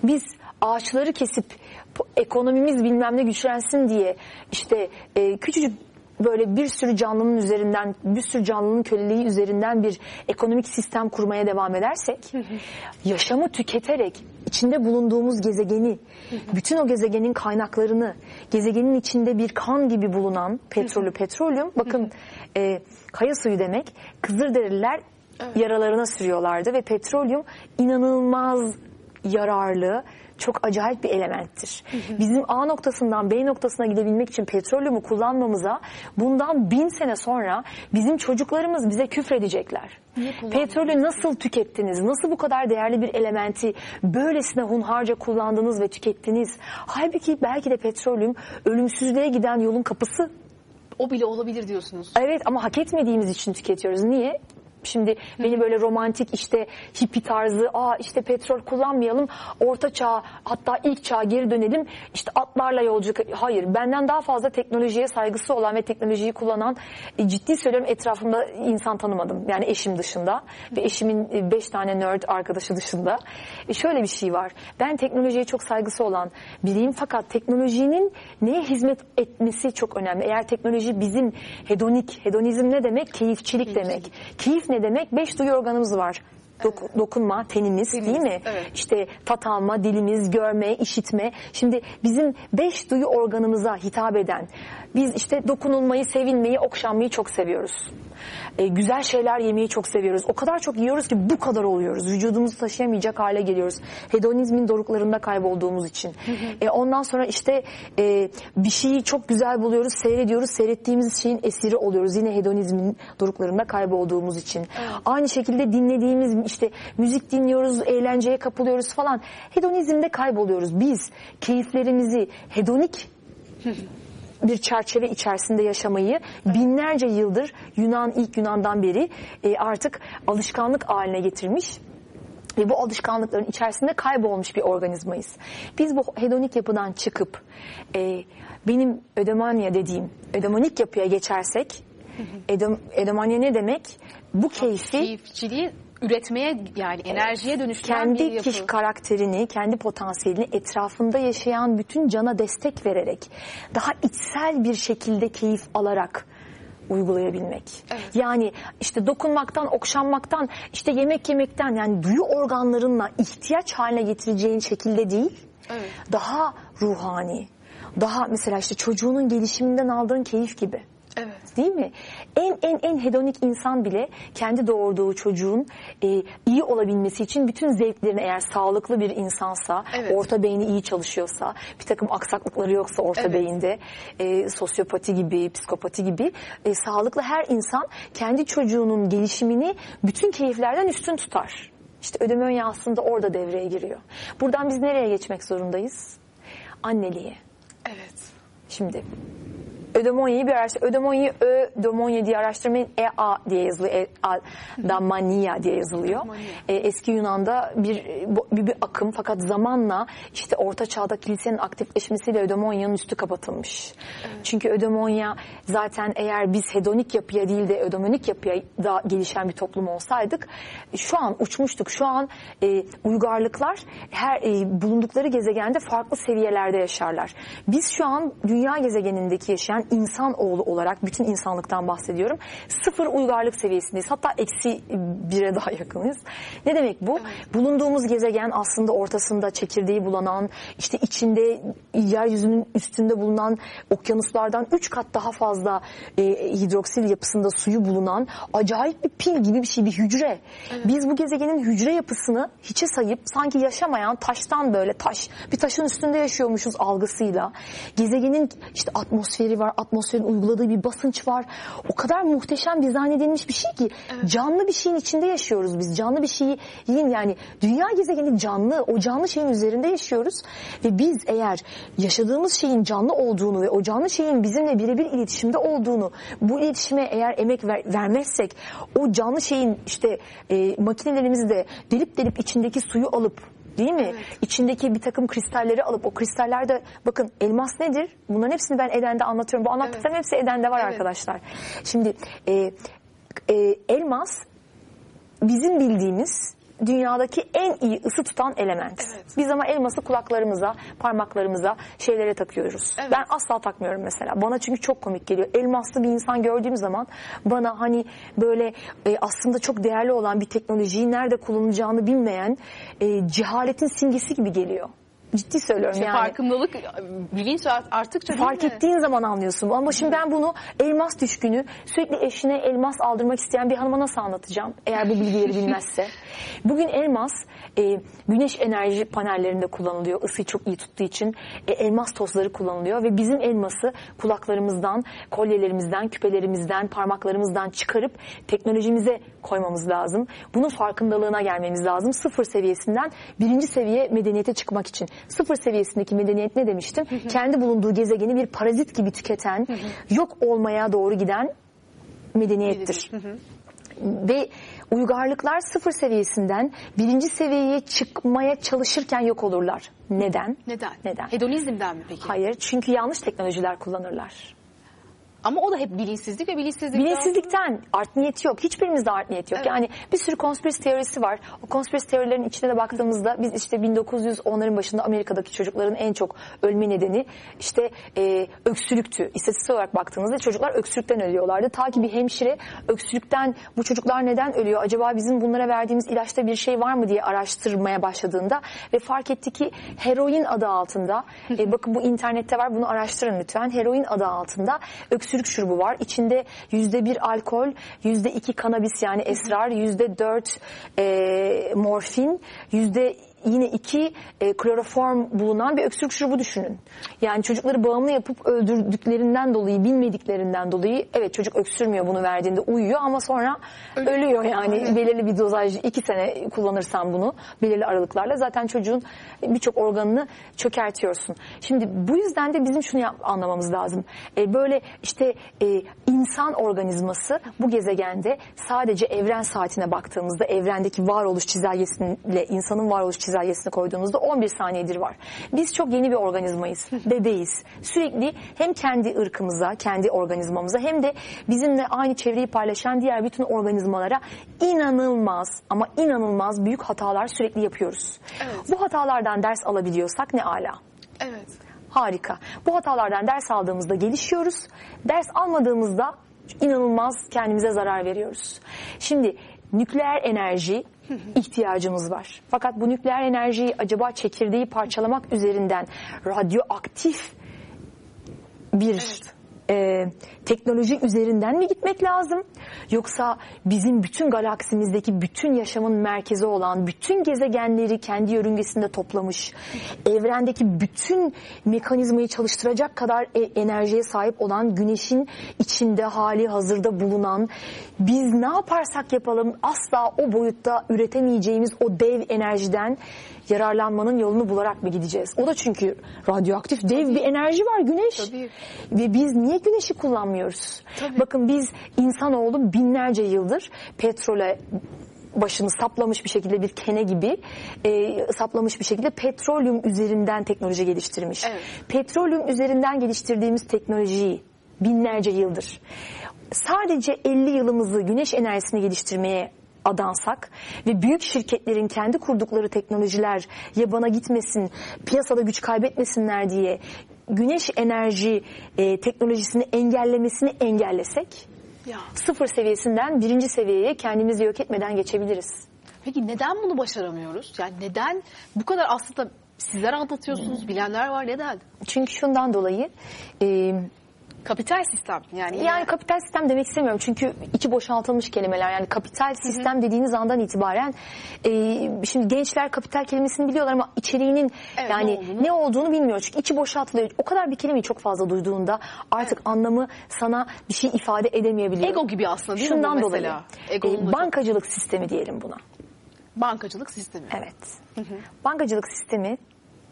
biz ağaçları kesip ekonomimiz bilmem ne güçlensin diye işte e, küçücük böyle bir sürü canlının üzerinden, bir sürü canlının köleliği üzerinden bir ekonomik sistem kurmaya devam edersek, yaşamı tüketerek içinde bulunduğumuz gezegeni, bütün o gezegenin kaynaklarını, gezegenin içinde bir kan gibi bulunan petrolü, petrolyum, bakın e, kaya suyu demek, Kızılderililer yaralarına sürüyorlardı ve petrolyum inanılmaz yararlı, çok acayip bir elementtir. Bizim A noktasından B noktasına gidebilmek için petrolyumu kullanmamıza bundan bin sene sonra bizim çocuklarımız bize küfredecekler. Petrolü nasıl tükettiniz? Nasıl bu kadar değerli bir elementi böylesine hunharca kullandınız ve tükettiniz? Halbuki belki de petrolyum ölümsüzlüğe giden yolun kapısı O bile olabilir diyorsunuz. Evet ama hak etmediğimiz için tüketiyoruz. Niye? Şimdi beni böyle romantik işte hippi tarzı aa işte petrol kullanmayalım orta çağ hatta ilk çağa geri dönelim işte atlarla yolculuk hayır benden daha fazla teknolojiye saygısı olan ve teknolojiyi kullanan e, ciddi söylüyorum etrafımda insan tanımadım. Yani eşim dışında ve eşimin e, beş tane nerd arkadaşı dışında. E, şöyle bir şey var. Ben teknolojiye çok saygısı olan biriyim fakat teknolojinin neye hizmet etmesi çok önemli. Eğer teknoloji bizim hedonik hedonizm ne demek? Keyifçilik demek. Keyif ne demek beş duyu organımız var Doku- dokunma, tenimiz, Tenimiz, değil mi? evet. İşte tat alma, dilimiz, görme, işitme. Şimdi bizim beş duyu organımıza hitap eden, biz işte dokunulmayı, sevilmeyi, okşanmayı çok seviyoruz. E, güzel şeyler yemeyi çok seviyoruz. O kadar çok yiyoruz ki bu kadar oluyoruz. Vücudumuzu taşıyamayacak hale geliyoruz. Hedonizmin doruklarında kaybolduğumuz için. E, ondan sonra işte e, bir şeyi çok güzel buluyoruz, seyrediyoruz. Seyrettiğimiz şeyin esiri oluyoruz. Yine hedonizmin doruklarında kaybolduğumuz için. Aynı şekilde dinlediğimiz işte müzik dinliyoruz, eğlenceye kapılıyoruz falan. Hedonizmde kayboluyoruz. Biz keyiflerimizi hedonik bir çerçeve içerisinde yaşamayı binlerce yıldır Yunan ilk Yunan'dan beri e, artık alışkanlık haline getirmiş ve bu alışkanlıkların içerisinde kaybolmuş bir organizmayız. Biz bu hedonik yapıdan çıkıp e, benim ödemanya dediğim ödemonik yapıya geçersek ödem, ödemanya ne demek? Bu keyfi Keyifçiliği üretmeye yani enerjiye dönüştüren bir kendi yapı. kişi karakterini, kendi potansiyelini etrafında yaşayan bütün cana destek vererek daha içsel bir şekilde keyif alarak uygulayabilmek. Evet. Yani işte dokunmaktan, okşanmaktan, işte yemek yemekten yani duyu organlarınla ihtiyaç haline getireceğin şekilde değil. Evet. Daha ruhani. Daha mesela işte çocuğunun gelişiminden aldığın keyif gibi. Evet. Değil mi? En en en hedonik insan bile kendi doğurduğu çocuğun e, iyi olabilmesi için bütün zevklerini eğer sağlıklı bir insansa, Evet. orta beyni iyi çalışıyorsa, bir takım aksaklıkları yoksa orta Evet. beyinde, e, sosyopati gibi, psikopati gibi e, sağlıklı her insan kendi çocuğunun gelişimini bütün keyiflerden üstün tutar. İşte ödeme aslında orada devreye giriyor. Buradan biz nereye geçmek zorundayız? Anneliğe. Evet. Şimdi ödemonyayı bir araştır. Ödemonyayı ödemonya diye araştırmayın. E-A diye yazılıyor. E-A da mania diye yazılıyor. E, eski Yunan'da bir, bir, bir akım fakat zamanla işte orta çağda kilisenin aktifleşmesiyle ödemonyanın üstü kapatılmış. Çünkü ödemonya zaten eğer biz hedonik yapıya değil de ödemonik yapıya da gelişen bir toplum olsaydık şu an uçmuştuk. Şu an e, uygarlıklar her e, bulundukları gezegende farklı seviyelerde yaşarlar. Biz şu an dünya gezegenindeki yaşayan insan oğlu olarak bütün insanlıktan bahsediyorum. Sıfır uygarlık seviyesindeyiz. Hatta eksi bire daha yakınız. Ne demek bu? Bulunduğumuz gezegen aslında ortasında çekirdeği bulunan, işte içinde yeryüzünün üstünde bulunan okyanuslardan üç kat daha fazla e, hidroksil yapısında suyu bulunan acayip bir pil gibi bir şey, bir hücre. Biz bu gezegenin hücre yapısını hiçe sayıp sanki yaşamayan taştan böyle taş, bir taşın üstünde yaşıyormuşuz algısıyla. Gezegenin işte atmosferi var, atmosferin uyguladığı bir basınç var. O kadar muhteşem dizayn edilmiş bir şey ki canlı bir şeyin içinde yaşıyoruz biz. Canlı bir şeyin yani dünya gezegeni canlı, o canlı şeyin üzerinde yaşıyoruz ve biz eğer yaşadığımız şeyin canlı olduğunu ve o canlı şeyin bizimle birebir iletişimde olduğunu, bu iletişime eğer emek ver- vermezsek o canlı şeyin işte e, makinelerimizi de delip delip içindeki suyu alıp Değil mi? Evet. İçindeki bir takım kristalleri alıp o kristallerde bakın elmas nedir? Bunların hepsini ben Eden'de anlatıyorum. Bu anlattıklarım hepsi Eden'de var Evet. arkadaşlar. Şimdi e, e, elmas bizim bildiğimiz dünyadaki en iyi ısı tutan element. Evet. Biz ama elması kulaklarımıza, parmaklarımıza, şeylere takıyoruz. Evet. Ben asla takmıyorum mesela. Bana çünkü çok komik geliyor. Elmaslı bir insan gördüğüm zaman bana hani böyle e, aslında çok değerli olan bir teknolojiyi nerede kullanılacağını bilmeyen e, cehaletin simgesi gibi geliyor. Ciddi söylüyorum İşte yani. farkındalık, bilinç art- arttıkça Fark ettiğin zaman anlıyorsun. Ama şimdi ben bunu elmas düşkünü sürekli eşine elmas aldırmak isteyen bir hanıma nasıl anlatacağım? Eğer bu bilgileri bilmezse. Bugün elmas e, güneş enerji panellerinde kullanılıyor. Isıyı çok iyi tuttuğu için e, elmas tozları kullanılıyor ve bizim elması kulaklarımızdan, kolyelerimizden, küpelerimizden, parmaklarımızdan çıkarıp teknolojimize koymamız lazım. Bunun farkındalığına gelmemiz lazım. Sıfır seviyesinden birinci seviye medeniyete çıkmak için. Sıfır seviyesindeki medeniyet ne demiştim? Kendi bulunduğu gezegeni bir parazit gibi tüketen, yok olmaya doğru giden medeniyettir. Ve uygarlıklar sıfır seviyesinden birinci seviyeye çıkmaya çalışırken yok olurlar. Neden? Neden? Neden? Hedonizmden mi peki? Hayır çünkü yanlış teknolojiler kullanırlar. Ama o da hep bilinçsizlik ve bilinçsizlik. Bilinçsizlikten art niyeti yok. Hiçbirimizde art niyeti yok. Evet. Yani bir sürü konspirasi teorisi var. O konspirasi teorilerin içine de baktığımızda biz işte 1910'ların başında Amerika'daki çocukların en çok ölme nedeni işte e, öksürüktü. İstatistik olarak baktığımızda çocuklar öksürükten ölüyorlardı. Ta ki bir hemşire öksürükten bu çocuklar neden ölüyor? Acaba bizim bunlara verdiğimiz ilaçta bir şey var mı diye araştırmaya başladığında ve fark etti ki heroin adı altında e, bakın bu internette var bunu araştırın lütfen. Heroin adı altında öksürük şurubu var. İçinde yüzde bir alkol, yüzde iki kanabis yani esrar, yüzde dört e, morfin, yüzde yine iki e, kloroform bulunan bir öksürük şurubu düşünün. Yani çocukları bağımlı yapıp öldürdüklerinden dolayı, bilmediklerinden dolayı evet çocuk öksürmüyor bunu verdiğinde uyuyor ama sonra ölüyor yani belirli bir dozaj iki sene kullanırsan bunu belirli aralıklarla zaten çocuğun birçok organını çökertiyorsun. Şimdi bu yüzden de bizim şunu yap- anlamamız lazım. E, böyle işte e, insan organizması bu gezegende sadece evren saatine baktığımızda evrendeki varoluş çizelgesiyle insanın varoluş çizelgesini koyduğumuzda 11 saniyedir var. Biz çok yeni bir organizmayız. Bebeğiz. Sürekli hem kendi ırkımıza, kendi organizmamıza hem de bizimle aynı çevreyi paylaşan diğer bütün organizmalara inanılmaz ama inanılmaz büyük hatalar sürekli yapıyoruz. Evet. Bu hatalardan ders alabiliyorsak ne ala. Evet. Harika. Bu hatalardan ders aldığımızda gelişiyoruz. Ders almadığımızda inanılmaz kendimize zarar veriyoruz. Şimdi nükleer enerji ihtiyacımız var. Fakat bu nükleer enerjiyi acaba çekirdeği parçalamak üzerinden radyoaktif bir e, teknoloji üzerinden mi gitmek lazım? Yoksa bizim bütün galaksimizdeki bütün yaşamın merkezi olan bütün gezegenleri kendi yörüngesinde toplamış, evrendeki bütün mekanizmayı çalıştıracak kadar e- enerjiye sahip olan güneşin içinde hali hazırda bulunan biz ne yaparsak yapalım asla o boyutta üretemeyeceğimiz o dev enerjiden yararlanmanın yolunu bularak mı gideceğiz? O da çünkü radyoaktif dev bir enerji var güneş. Tabii. Ve biz niye güneşi kullanmıyoruz? Tabii. Bakın biz insanoğlu binlerce yıldır petrole başını saplamış bir şekilde bir kene gibi e, saplamış bir şekilde petrolyum üzerinden teknoloji geliştirmiş. Evet. Petrolyum üzerinden geliştirdiğimiz teknolojiyi binlerce yıldır sadece 50 yılımızı güneş enerjisini geliştirmeye adansak ve büyük şirketlerin kendi kurdukları teknolojiler yabana gitmesin, piyasada güç kaybetmesinler diye güneş enerji e, teknolojisini engellemesini engellesek Ya. sıfır seviyesinden birinci seviyeye kendimizi yok etmeden geçebiliriz. Peki neden bunu başaramıyoruz? Yani neden bu kadar aslında sizler anlatıyorsunuz, bilenler var neden? Çünkü şundan dolayı e, Kapital sistem yani. Yani kapital sistem demek istemiyorum çünkü içi boşaltılmış kelimeler. Yani kapital sistem dediğiniz andan itibaren e, şimdi gençler kapital kelimesini biliyorlar ama içeriğinin Evet, yani ne olduğunu- ne olduğunu bilmiyor. Çünkü içi boşaltılıyor. O kadar bir kelimeyi çok fazla duyduğunda artık anlamı sana bir şey ifade edemeyebiliyor. Ego gibi aslında değil mi Şundan bu dolayı mesela? e, Egonun da çok- bankacılık sistemi diyelim buna. bankacılık sistemi. Evet. Bankacılık sistemi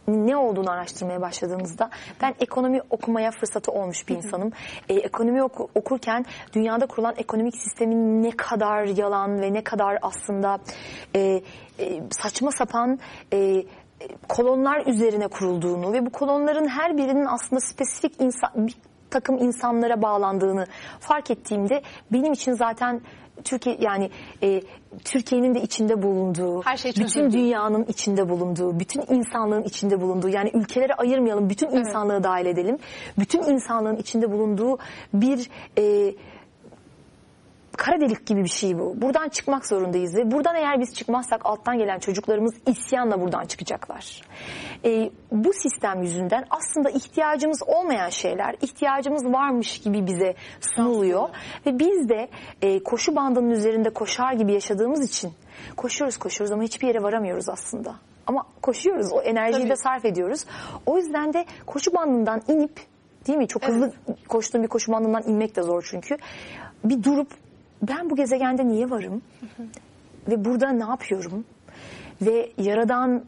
ne olduğunu araştırmaya başladığımızda ben ekonomi okumaya fırsatı olmuş bir insanım. E, ekonomi oku- okurken dünyada kurulan ekonomik sistemin ne kadar yalan ve ne kadar aslında e, e, saçma sapan e, kolonlar üzerine kurulduğunu ve bu kolonların her birinin aslında spesifik insan bir takım insanlara bağlandığını fark ettiğimde benim için zaten Türkiye yani e, Türkiye'nin de içinde bulunduğu, Her şey bütün dünyanın içinde bulunduğu, bütün insanlığın içinde bulunduğu yani ülkelere ayırmayalım, bütün insanlığı dahil edelim. Bütün insanlığın içinde bulunduğu bir e, kara delik gibi bir şey bu. Buradan çıkmak zorundayız ve buradan eğer biz çıkmazsak alttan gelen çocuklarımız isyanla buradan çıkacaklar. Ee, bu sistem yüzünden aslında ihtiyacımız olmayan şeyler ihtiyacımız varmış gibi bize sunuluyor ve biz de e, koşu bandının üzerinde koşar gibi yaşadığımız için koşuyoruz koşuyoruz ama hiçbir yere varamıyoruz aslında. Ama koşuyoruz o enerjiyi Tabii. de sarf ediyoruz. O yüzden de koşu bandından inip değil mi çok hızlı koştuğum bir koşu bandından inmek de zor çünkü. Bir durup ben bu gezegende niye varım? Ve burada ne yapıyorum? Ve yaradanla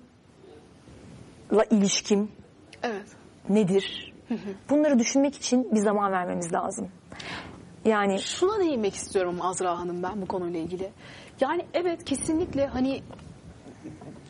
ilişkim Evet. nedir? Bunları düşünmek için bir zaman vermemiz lazım. Yani Şuna değinmek istiyorum Azra Hanım ben bu konuyla ilgili. Yani evet kesinlikle hani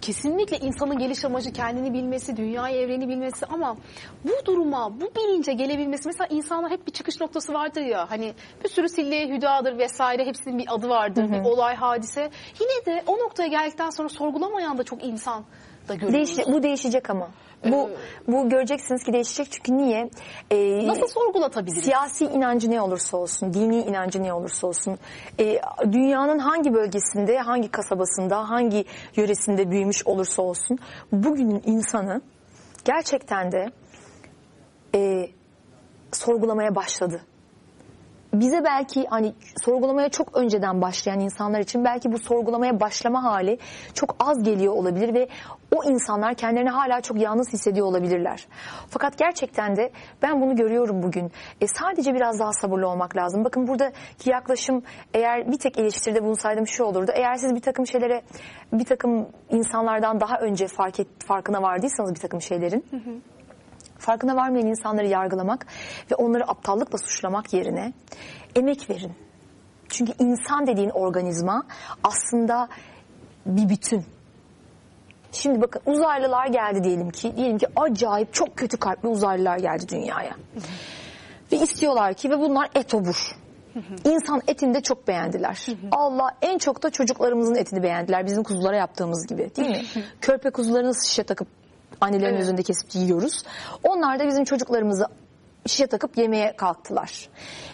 kesinlikle insanın geliş amacı kendini bilmesi, dünyayı, evreni bilmesi ama bu duruma, bu bilince gelebilmesi mesela insanlar hep bir çıkış noktası vardır ya hani bir sürü sille hüdadır vesaire hepsinin bir adı vardır, bir olay, hadise. Yine de o noktaya geldikten sonra sorgulamayan da çok insan da görüyoruz. Değiş, bu değişecek ama. Bu bu göreceksiniz ki değişecek çünkü niye? Ee, Nasıl sorgulatabiliriz? Siyasi inancı ne olursa olsun, dini inancı ne olursa olsun, e, dünyanın hangi bölgesinde, hangi kasabasında, hangi yöresinde büyümüş olursa olsun, bugünün insanı gerçekten de e, sorgulamaya başladı. Bize belki hani sorgulamaya çok önceden başlayan insanlar için belki bu sorgulamaya başlama hali çok az geliyor olabilir ve o insanlar kendilerini hala çok yalnız hissediyor olabilirler. Fakat gerçekten de ben bunu görüyorum bugün. E, sadece biraz daha sabırlı olmak lazım. Bakın buradaki yaklaşım eğer bir tek eleştiride bulunsaydım şu olurdu. Eğer siz bir takım şeylere bir takım insanlardan daha önce fark et, farkına vardıysanız bir takım şeylerin farkına varmayan insanları yargılamak ve onları aptallıkla suçlamak yerine emek verin. Çünkü insan dediğin organizma aslında bir bütün. Şimdi bakın uzaylılar geldi diyelim ki, diyelim ki acayip çok kötü kalpli uzaylılar geldi dünyaya. Ve istiyorlar ki ve bunlar etobur. İnsan etini de çok beğendiler. Allah en çok da çocuklarımızın etini beğendiler. Bizim kuzulara yaptığımız gibi değil mi? Körpe kuzularını şişe takıp annelerin Evet. üzerinde kesip yiyoruz. Onlar da bizim çocuklarımızı şişe takıp yemeye kalktılar.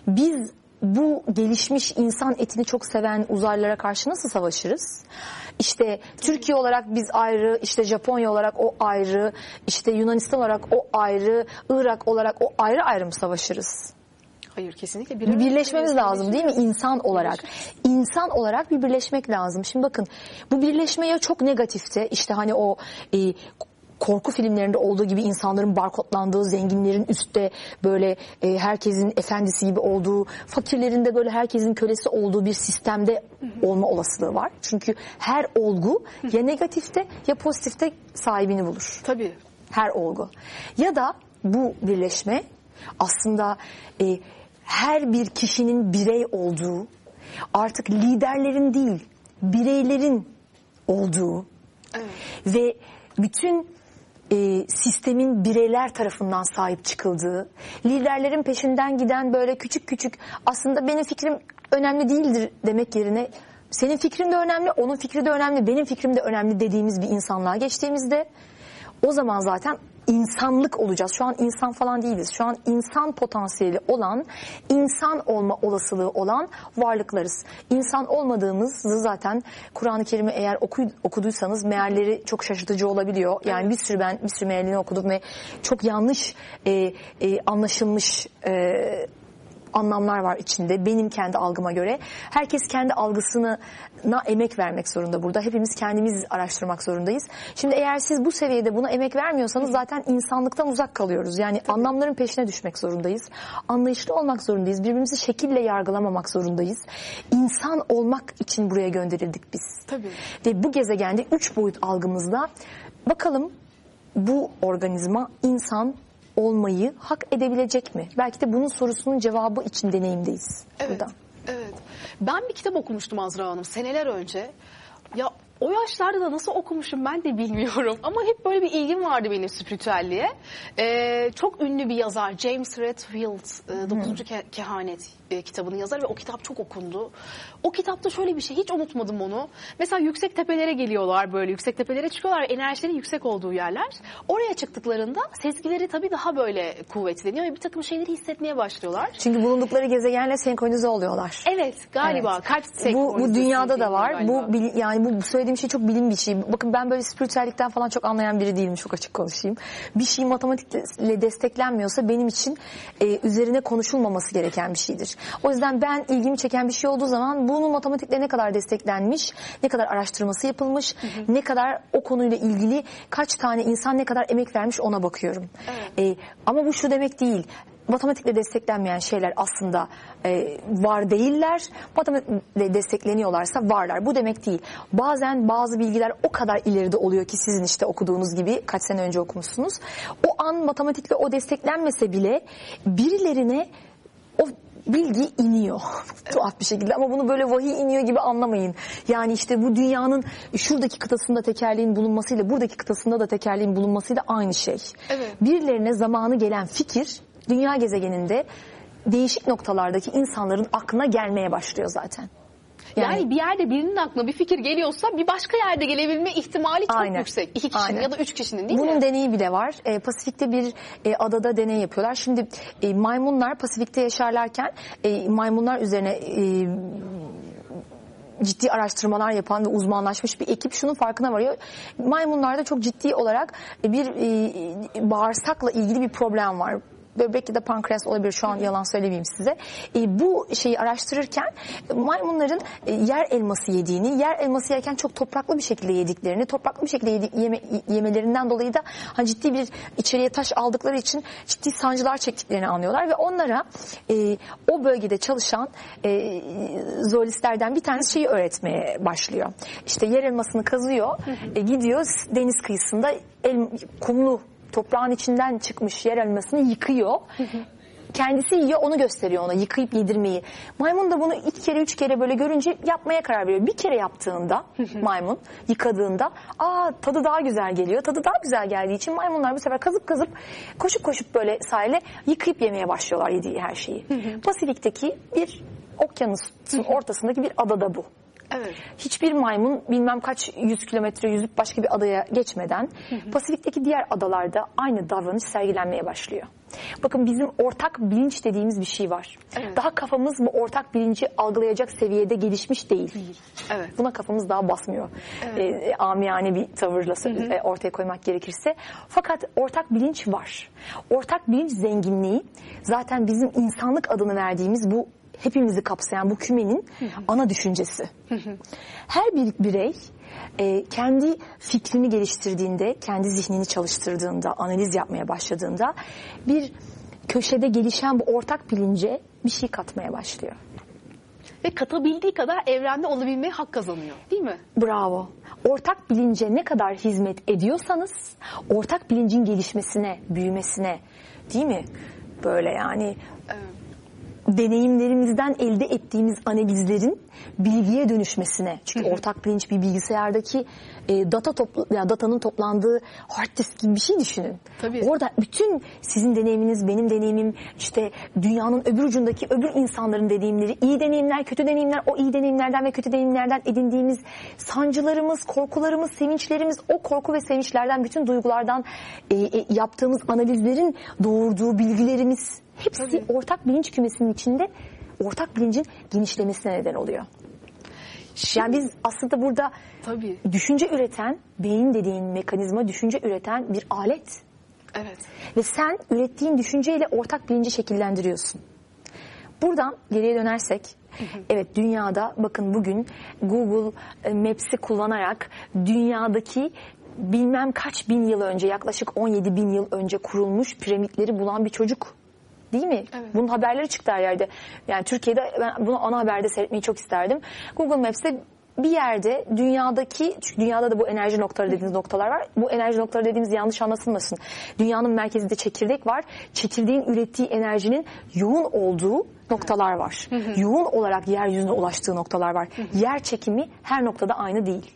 Biz bu gelişmiş insan etini çok seven uzaylılara karşı nasıl savaşırız? İşte Türkiye olarak biz ayrı, işte Japonya olarak o ayrı, işte Yunanistan olarak o ayrı, Irak olarak o ayrı ayrı mı savaşırız? Hayır kesinlikle Bir birleşmemiz lazım değil mi insan olarak? İnsan olarak bir birleşmek lazım. Şimdi bakın bu birleşme ya çok negatifte işte hani o e, korku filmlerinde olduğu gibi insanların barkodlandığı, zenginlerin üstte böyle e, herkesin efendisi gibi olduğu, fakirlerin de böyle herkesin kölesi olduğu bir sistemde olma olasılığı var. Çünkü her olgu ya negatifte ya pozitifte sahibini bulur Tabii. her olgu. Ya da bu birleşme aslında e, her bir kişinin birey olduğu, artık liderlerin değil, bireylerin olduğu Evet. ve bütün e, sistemin bireyler tarafından sahip çıkıldığı, liderlerin peşinden giden böyle küçük küçük aslında benim fikrim önemli değildir demek yerine senin fikrin de önemli, onun fikri de önemli, benim fikrim de önemli dediğimiz bir insanlığa geçtiğimizde o zaman zaten insanlık olacağız. Şu an insan falan değiliz. Şu an insan potansiyeli olan, insan olma olasılığı olan varlıklarız. İnsan olmadığımızı zaten Kur'an-ı Kerim'i eğer oku, okuduysanız mealleri çok şaşırtıcı olabiliyor. Yani bir sürü ben bir sürü mealini okudum ve çok yanlış e, e, anlaşılmış e, anlamlar var içinde benim kendi algıma göre. Herkes kendi algısına emek vermek zorunda burada. Hepimiz kendimiz araştırmak zorundayız. Şimdi eğer siz bu seviyede buna emek vermiyorsanız zaten insanlıktan uzak kalıyoruz. Yani anlamların peşine düşmek zorundayız. Anlayışlı olmak zorundayız. Birbirimizi şekille yargılamamak zorundayız. İnsan olmak için buraya gönderildik biz. Tabii. Ve bu gezegende üç boyut algımızda bakalım bu organizma insan olmayı hak edebilecek mi? Belki de bunun sorusunun cevabı için deneyimdeyiz. Evet. Burada. Evet. Ben bir kitap okumuştum Azra Hanım seneler önce. Ya o yaşlarda da nasıl okumuşum ben de bilmiyorum. Ama hep böyle bir ilgim vardı benim spiritüelliğe. Ee, çok ünlü bir yazar James Redfield, e, 9. Ke- Kehanet e, kitabını yazar ve o kitap çok okundu. O kitapta şöyle bir şey hiç unutmadım onu. Mesela yüksek tepelere geliyorlar böyle yüksek tepelere çıkıyorlar ve enerjilerin yüksek olduğu yerler. Oraya çıktıklarında sezgileri tabii daha böyle kuvvetleniyor ve bir takım şeyleri hissetmeye başlıyorlar. Çünkü bulundukları gezegenle senkronize oluyorlar. Evet galiba Evet. kalp Bu, bu dünyada da var. galiba. Bu bil- yani bu söylediğim şey çok bilim bir şey. Bakın ben böyle spiritüellikten falan çok anlayan biri değilim. Çok açık konuşayım. Bir şey matematikle desteklenmiyorsa benim için e, üzerine konuşulmaması gereken bir şeydir. O yüzden ben ilgimi çeken bir şey olduğu zaman bunun matematikle ne kadar desteklenmiş, ne kadar araştırması yapılmış, ne kadar o konuyla ilgili kaç tane insan ne kadar emek vermiş ona bakıyorum. E, ama bu şu demek değil matematikle desteklenmeyen şeyler aslında e, var değiller. Matematikle destekleniyorlarsa varlar. Bu demek değil. Bazen bazı bilgiler o kadar ileride oluyor ki sizin işte okuduğunuz gibi kaç sene önce okumuşsunuz. O an matematikle o desteklenmese bile birilerine o bilgi iniyor tuhaf bir şekilde ama bunu böyle vahiy iniyor gibi anlamayın. Yani işte bu dünyanın şuradaki kıtasında tekerleğin bulunmasıyla buradaki kıtasında da tekerleğin bulunmasıyla aynı şey. Evet. Birilerine zamanı gelen fikir dünya gezegeninde değişik noktalardaki insanların aklına gelmeye başlıyor zaten. Yani, bir yerde birinin aklına bir fikir geliyorsa bir başka yerde gelebilme ihtimali çok Aynen. yüksek. İki kişinin Aynen. ya da üç kişinin değil Bunun mi? deneyi bile var. E, Pasifik'te bir e, adada deney yapıyorlar. Şimdi e, maymunlar Pasifik'te yaşarlarken e, maymunlar üzerine e, ciddi araştırmalar yapan ve uzmanlaşmış bir ekip şunun farkına varıyor. Maymunlarda çok ciddi olarak bir e, bağırsakla ilgili bir problem var. Böbrek ya da pankreas olabilir şu an yalan söylemeyeyim size. E, bu şeyi araştırırken maymunların e, yer elması yediğini, yer elması yerken çok topraklı bir şekilde yediklerini, topraklı bir şekilde yedi- yeme- yemelerinden dolayı da hani ciddi bir içeriye taş aldıkları için ciddi sancılar çektiklerini anlıyorlar ve onlara e, o bölgede çalışan e, zoolistlerden bir tanesi şeyi öğretmeye başlıyor. İşte yer elmasını kazıyor, e, gidiyor deniz kıyısında el, kumlu toprağın içinden çıkmış yer elmasını yıkıyor. Kendisi yiyor onu gösteriyor ona yıkayıp yedirmeyi. Maymun da bunu iki kere üç kere böyle görünce yapmaya karar veriyor. Bir kere yaptığında maymun yıkadığında aa tadı daha güzel geliyor. Tadı daha güzel geldiği için maymunlar bu sefer kazıp kazıp koşup koşup böyle sahile yıkayıp yemeye başlıyorlar yediği her şeyi. Pasifik'teki bir okyanusun ortasındaki bir adada bu. Evet. Hiçbir maymun bilmem kaç yüz kilometre yüzüp başka bir adaya geçmeden Pasifik'teki diğer adalarda aynı davranış sergilenmeye başlıyor. Bakın bizim ortak bilinç dediğimiz bir şey var. Evet. Daha kafamız bu ortak bilinci algılayacak seviyede gelişmiş değil. Evet. Buna kafamız daha basmıyor. E, amiyane bir tavırla sö- e, ortaya koymak gerekirse. Fakat ortak bilinç var. Ortak bilinç zenginliği zaten bizim insanlık adını verdiğimiz bu hepimizi kapsayan bu kümenin ana düşüncesi. Her bir birey e, kendi fikrini geliştirdiğinde, kendi zihnini çalıştırdığında, analiz yapmaya başladığında bir köşede gelişen bu ortak bilince bir şey katmaya başlıyor. Ve katabildiği kadar evrende olabilmeye hak kazanıyor. Değil mi? Bravo. Ortak bilince ne kadar hizmet ediyorsanız ortak bilincin gelişmesine, büyümesine değil mi? Böyle yani deneyimlerimizden elde ettiğimiz analizlerin bilgiye dönüşmesine. Çünkü ortak bilinç bir bilgisayardaki e, data topla, yani datanın toplandığı hard disk gibi bir şey düşünün. Tabii. Orada bütün sizin deneyiminiz, benim deneyimim, işte dünyanın öbür ucundaki öbür insanların deneyimleri, iyi deneyimler, kötü deneyimler, o iyi deneyimlerden ve kötü deneyimlerden edindiğimiz sancılarımız, korkularımız, sevinçlerimiz, o korku ve sevinçlerden, bütün duygulardan e, e, yaptığımız analizlerin doğurduğu bilgilerimiz hepsi Tabii. ortak bilinç kümesinin içinde ortak bilincin genişlemesine neden oluyor. Yani biz aslında burada Tabii. düşünce üreten, beyin dediğin mekanizma düşünce üreten bir alet. Evet. Ve sen ürettiğin düşünceyle ortak bilinci şekillendiriyorsun. Buradan geriye dönersek, evet dünyada bakın bugün Google e, Maps'i kullanarak dünyadaki bilmem kaç bin yıl önce yaklaşık 17 bin yıl önce kurulmuş piramitleri bulan bir çocuk. Değil mi? Evet. Bunun haberleri çıktı her yerde. Yani Türkiye'de ben bunu ana haberde seyretmeyi çok isterdim. Google Maps'te bir yerde dünyadaki çünkü dünyada da bu enerji noktaları dediğimiz noktalar var. Bu enerji noktaları dediğimiz yanlış anlaşılmasın. Dünyanın merkezinde çekirdek var. Çekirdeğin ürettiği enerjinin yoğun olduğu noktalar var. Yoğun olarak yeryüzüne ulaştığı noktalar var. Yer çekimi her noktada aynı değil.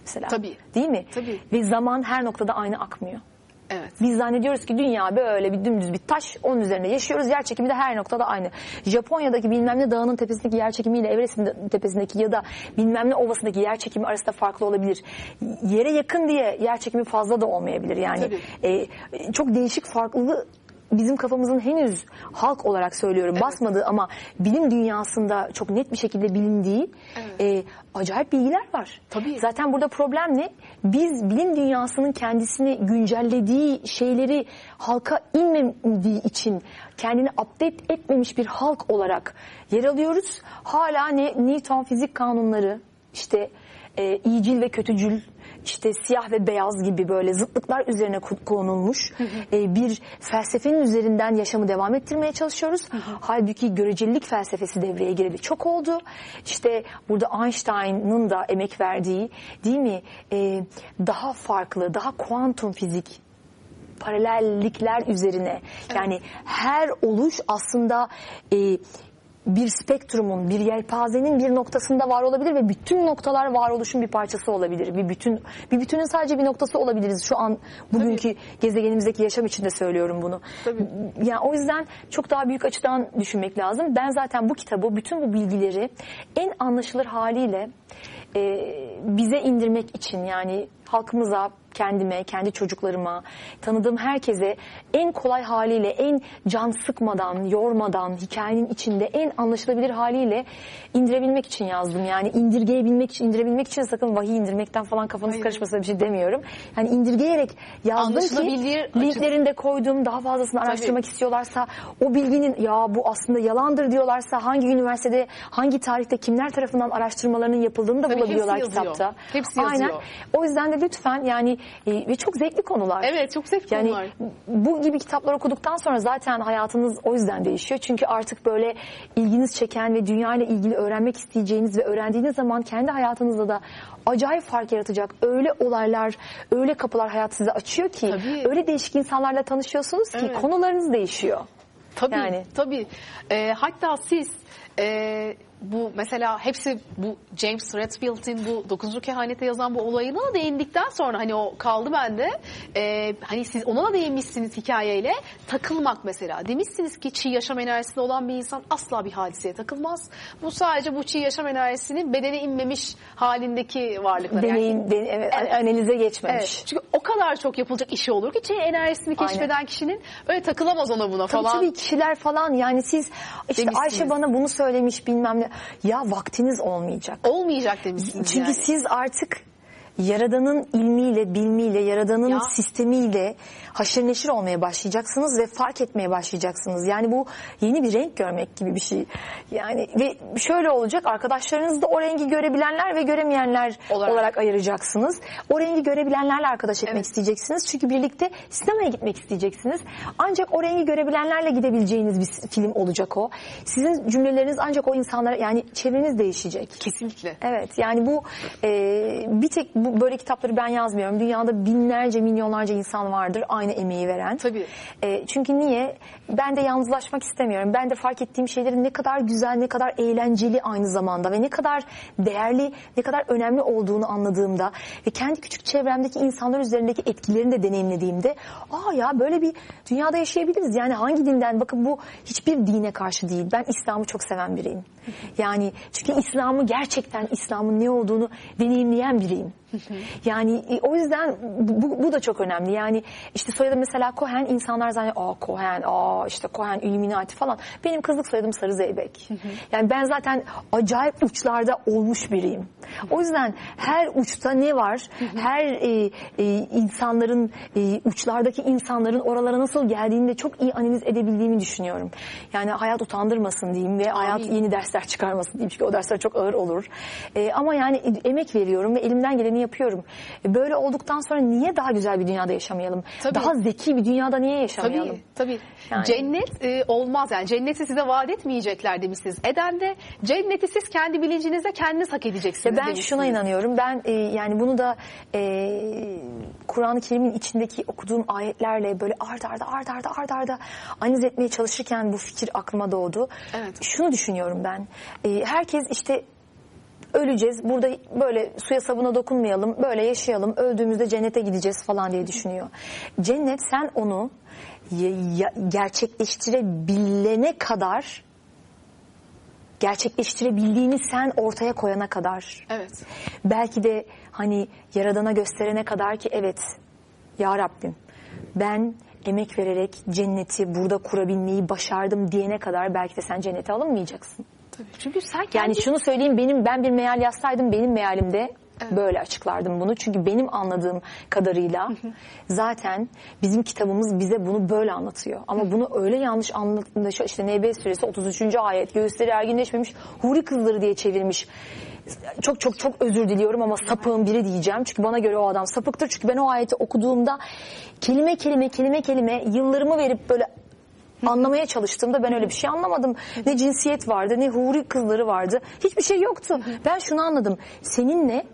Mesela. Tabii. Değil mi? Tabii. Ve zaman her noktada aynı akmıyor. Evet. Biz zannediyoruz ki dünya böyle bir dümdüz bir taş onun üzerinde yaşıyoruz. Yer çekimi de her noktada aynı. Japonya'daki bilmem ne dağının tepesindeki yer çekimiyle Everest'in tepesindeki ya da bilmem ne ovasındaki yer çekimi arasında farklı olabilir. Yere yakın diye yer çekimi fazla da olmayabilir. Yani Tabii. e, çok değişik farklı bizim kafamızın henüz halk olarak söylüyorum basmadığı ama bilim dünyasında çok net bir şekilde bilindiği e, acayip bilgiler var. Tabii. Zaten burada problem ne? Biz bilim dünyasının kendisini güncellediği şeyleri halka inmediği için kendini update etmemiş bir halk olarak yer alıyoruz. Hala ne Newton fizik kanunları, işte e, iyicil ve kötücül, işte siyah ve beyaz gibi böyle zıtlıklar üzerine konulmuş e, bir felsefenin üzerinden yaşamı devam ettirmeye çalışıyoruz. Halbuki görecelilik felsefesi devreye gireli çok oldu. İşte burada Einstein'ın da emek verdiği değil mi e, daha farklı, daha kuantum fizik paralellikler üzerine yani her oluş aslında e, bir spektrumun, bir yelpazenin bir noktasında var olabilir ve bütün noktalar varoluşun bir parçası olabilir. Bir bütün bir bütünün sadece bir noktası olabiliriz. Şu an bugünkü gezegenimizdeki yaşam için de söylüyorum bunu. Tabii. Yani o yüzden çok daha büyük açıdan düşünmek lazım. Ben zaten bu kitabı, bütün bu bilgileri en anlaşılır haliyle e, bize indirmek için yani halkımıza, kendime, kendi çocuklarıma, tanıdığım herkese en kolay haliyle, en can sıkmadan, yormadan, hikayenin içinde en anlaşılabilir haliyle indirebilmek için yazdım. Yani indirgeyebilmek için, indirebilmek için sakın vahiy indirmekten falan kafanız Hayır. karışmasına bir şey demiyorum. Yani indirgeyerek yazdım ki linklerini de koydum. Daha fazlasını araştırmak istiyorlarsa o bilginin ya bu aslında yalandır diyorlarsa hangi üniversitede, hangi tarihte kimler tarafından araştırmalarının yapıldığını da Tabii bulabiliyorlar hepsi kitapta. Hepsi Aynen. yazıyor. O yüzden de lütfen yani e, ve çok zevkli konular. Evet çok zevkli Yani konular. bu gibi kitaplar okuduktan sonra zaten hayatınız o yüzden değişiyor. Çünkü artık böyle ilginiz çeken ve dünya ile ilgili öğrenmek isteyeceğiniz ve öğrendiğiniz zaman kendi hayatınızda da acayip fark yaratacak öyle olaylar, öyle kapılar hayat size açıyor ki Tabii. öyle değişik insanlarla tanışıyorsunuz ki Evet. konularınız değişiyor. Tabii Yani. tabii. Ee, hatta siz e, bu mesela hepsi bu James Redfield'in bu 9. kehanete yazan bu olayına değindikten sonra hani o kaldı bende. Ee, hani siz ona da değinmişsiniz hikayeyle. Takılmak mesela. Demişsiniz ki çiğ yaşam enerjisinde olan bir insan asla bir hadiseye takılmaz. Bu sadece bu çiğ yaşam enerjisinin bedene inmemiş halindeki varlıklar. Yani- Deneyim, den- evet, Evet. analize geçmemiş. Evet. Çünkü o kadar çok yapılacak işi olur ki çiğ enerjisini Aynen. keşfeden kişinin öyle takılamaz ona buna Tabii falan. tabii kişiler falan yani siz işte. Ayşe bana bunu söylemiş bilmem ne. Ya vaktiniz olmayacak. Olmayacak demişsiniz Çünkü yani. siz artık Yaradan'ın ilmiyle, bilmiyle, Yaradan'ın Ya. sistemiyle haşır neşir olmaya başlayacaksınız ve fark etmeye başlayacaksınız. Yani bu yeni bir renk görmek gibi bir şey. Yani ve şöyle olacak arkadaşlarınız da o rengi görebilenler ve göremeyenler Olarak. olarak, ayıracaksınız. O rengi görebilenlerle arkadaş etmek Evet. isteyeceksiniz. Çünkü birlikte sinemaya gitmek isteyeceksiniz. Ancak o rengi görebilenlerle gidebileceğiniz bir film olacak o. Sizin cümleleriniz ancak o insanlara yani çevreniz değişecek. Kesinlikle. Evet yani bu e, bir tek bu, böyle kitapları ben yazmıyorum. Dünyada binlerce milyonlarca insan vardır aynı emeği veren. Tabii. E, çünkü niye? Ben de yalnızlaşmak istemiyorum. Ben de fark ettiğim şeylerin ne kadar güzel, ne kadar eğlenceli aynı zamanda ve ne kadar değerli, ne kadar önemli olduğunu anladığımda ve kendi küçük çevremdeki insanlar üzerindeki etkilerini de deneyimlediğimde aa ya böyle bir dünyada yaşayabiliriz. Yani hangi dinden bakın bu hiçbir dine karşı değil. Ben İslam'ı çok seven biriyim. Yani çünkü İslam'ı gerçekten İslam'ın ne olduğunu deneyimleyen biriyim. Yani e, o yüzden bu, bu- da çok önemli. Yani işte soyadım mesela Cohen insanlar zannediyor aa Cohen, aa işte Cohen Illuminati falan. Benim kızlık soyadım Sarı Zeybek. Yani ben zaten acayip uçlarda olmuş biriyim. O yüzden her uçta ne var? Her e, e, insanların e, uçlardaki insanların oralara nasıl geldiğini de çok iyi analiz edebildiğimi düşünüyorum. Yani hayat utandırmasın diyeyim ve hayat yeni dersler çıkarmasın diyeyim. Çünkü o dersler çok ağır olur. E, ama yani emek veriyorum ve elimden geleni yapıyorum. E, böyle olduktan sonra niye daha güzel bir dünyada yaşamayalım? Tabii. Daha zeki bir dünyada niye yaşamayalım? Tabii tabii. Yani. Cennet e, olmaz yani cenneti size vaat etmeyecekler demişsiniz. Eden de cenneti siz kendi bilincinizde kendiniz hak edeceksiniz Ya ben demişsiniz. şuna inanıyorum. Ben e, yani bunu da e, Kur'an-ı Kerim'in içindeki okuduğum ayetlerle böyle ard arda ard arda ard arda analiz etmeye çalışırken bu fikir aklıma doğdu. Evet. Şunu düşünüyorum ben. E, herkes işte öleceğiz. Burada böyle suya sabuna dokunmayalım. Böyle yaşayalım. Öldüğümüzde cennete gideceğiz falan diye düşünüyor. Cennet sen onu gerçekleştirebilene kadar gerçekleştirebildiğini sen ortaya koyana kadar Evet. belki de hani yaradana gösterene kadar ki evet ya Rabbim ben emek vererek cenneti burada kurabilmeyi başardım diyene kadar belki de sen cennete alınmayacaksın. Tabii. Çünkü sen kendi Yani şunu söyleyeyim benim ben bir meal yazsaydım benim mealimde böyle açıklardım bunu. Çünkü benim anladığım kadarıyla zaten bizim kitabımız bize bunu böyle anlatıyor. Ama bunu öyle yanlış anlatıyor. İşte Nebe suresi 33. ayet göğüsleri erginleşmemiş huri kızları diye çevirmiş. Çok çok çok özür diliyorum ama sapığın biri diyeceğim. Çünkü bana göre o adam sapıktır. Çünkü ben o ayeti okuduğumda kelime kelime kelime kelime yıllarımı verip böyle anlamaya çalıştığımda ben öyle bir şey anlamadım. Ne cinsiyet vardı, ne huri kızları vardı. Hiçbir şey yoktu. Ben şunu anladım. Seninle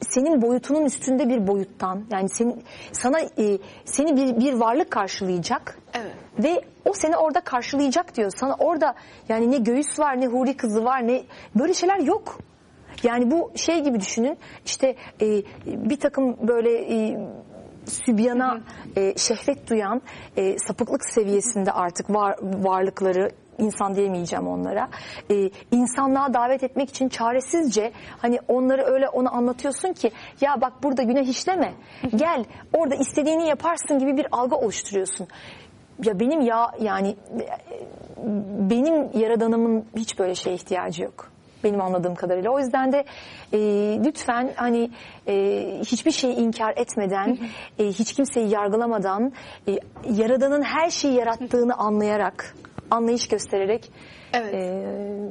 senin boyutunun üstünde bir boyuttan yani senin sana e, seni bir bir varlık karşılayacak Evet. ve o seni orada karşılayacak diyor. Sana orada yani ne göğüs var ne huri kızı var ne böyle şeyler yok. Yani bu şey gibi düşünün işte e, bir takım böyle e, sübyana e, şehvet duyan e, sapıklık seviyesinde artık var, varlıkları insan diyemeyeceğim onlara. E, insanlığa davet etmek için çaresizce hani onları öyle ona anlatıyorsun ki ya bak burada günah işleme gel orada istediğini yaparsın gibi bir algı oluşturuyorsun. Ya benim ya yani e, benim yaradanımın hiç böyle şeye ihtiyacı yok. Benim anladığım kadarıyla. O yüzden de e, lütfen hani e, hiçbir şeyi inkar etmeden, e, hiç kimseyi yargılamadan, e, Yaradan'ın her şeyi yarattığını anlayarak, anlayış göstererek Evet. e,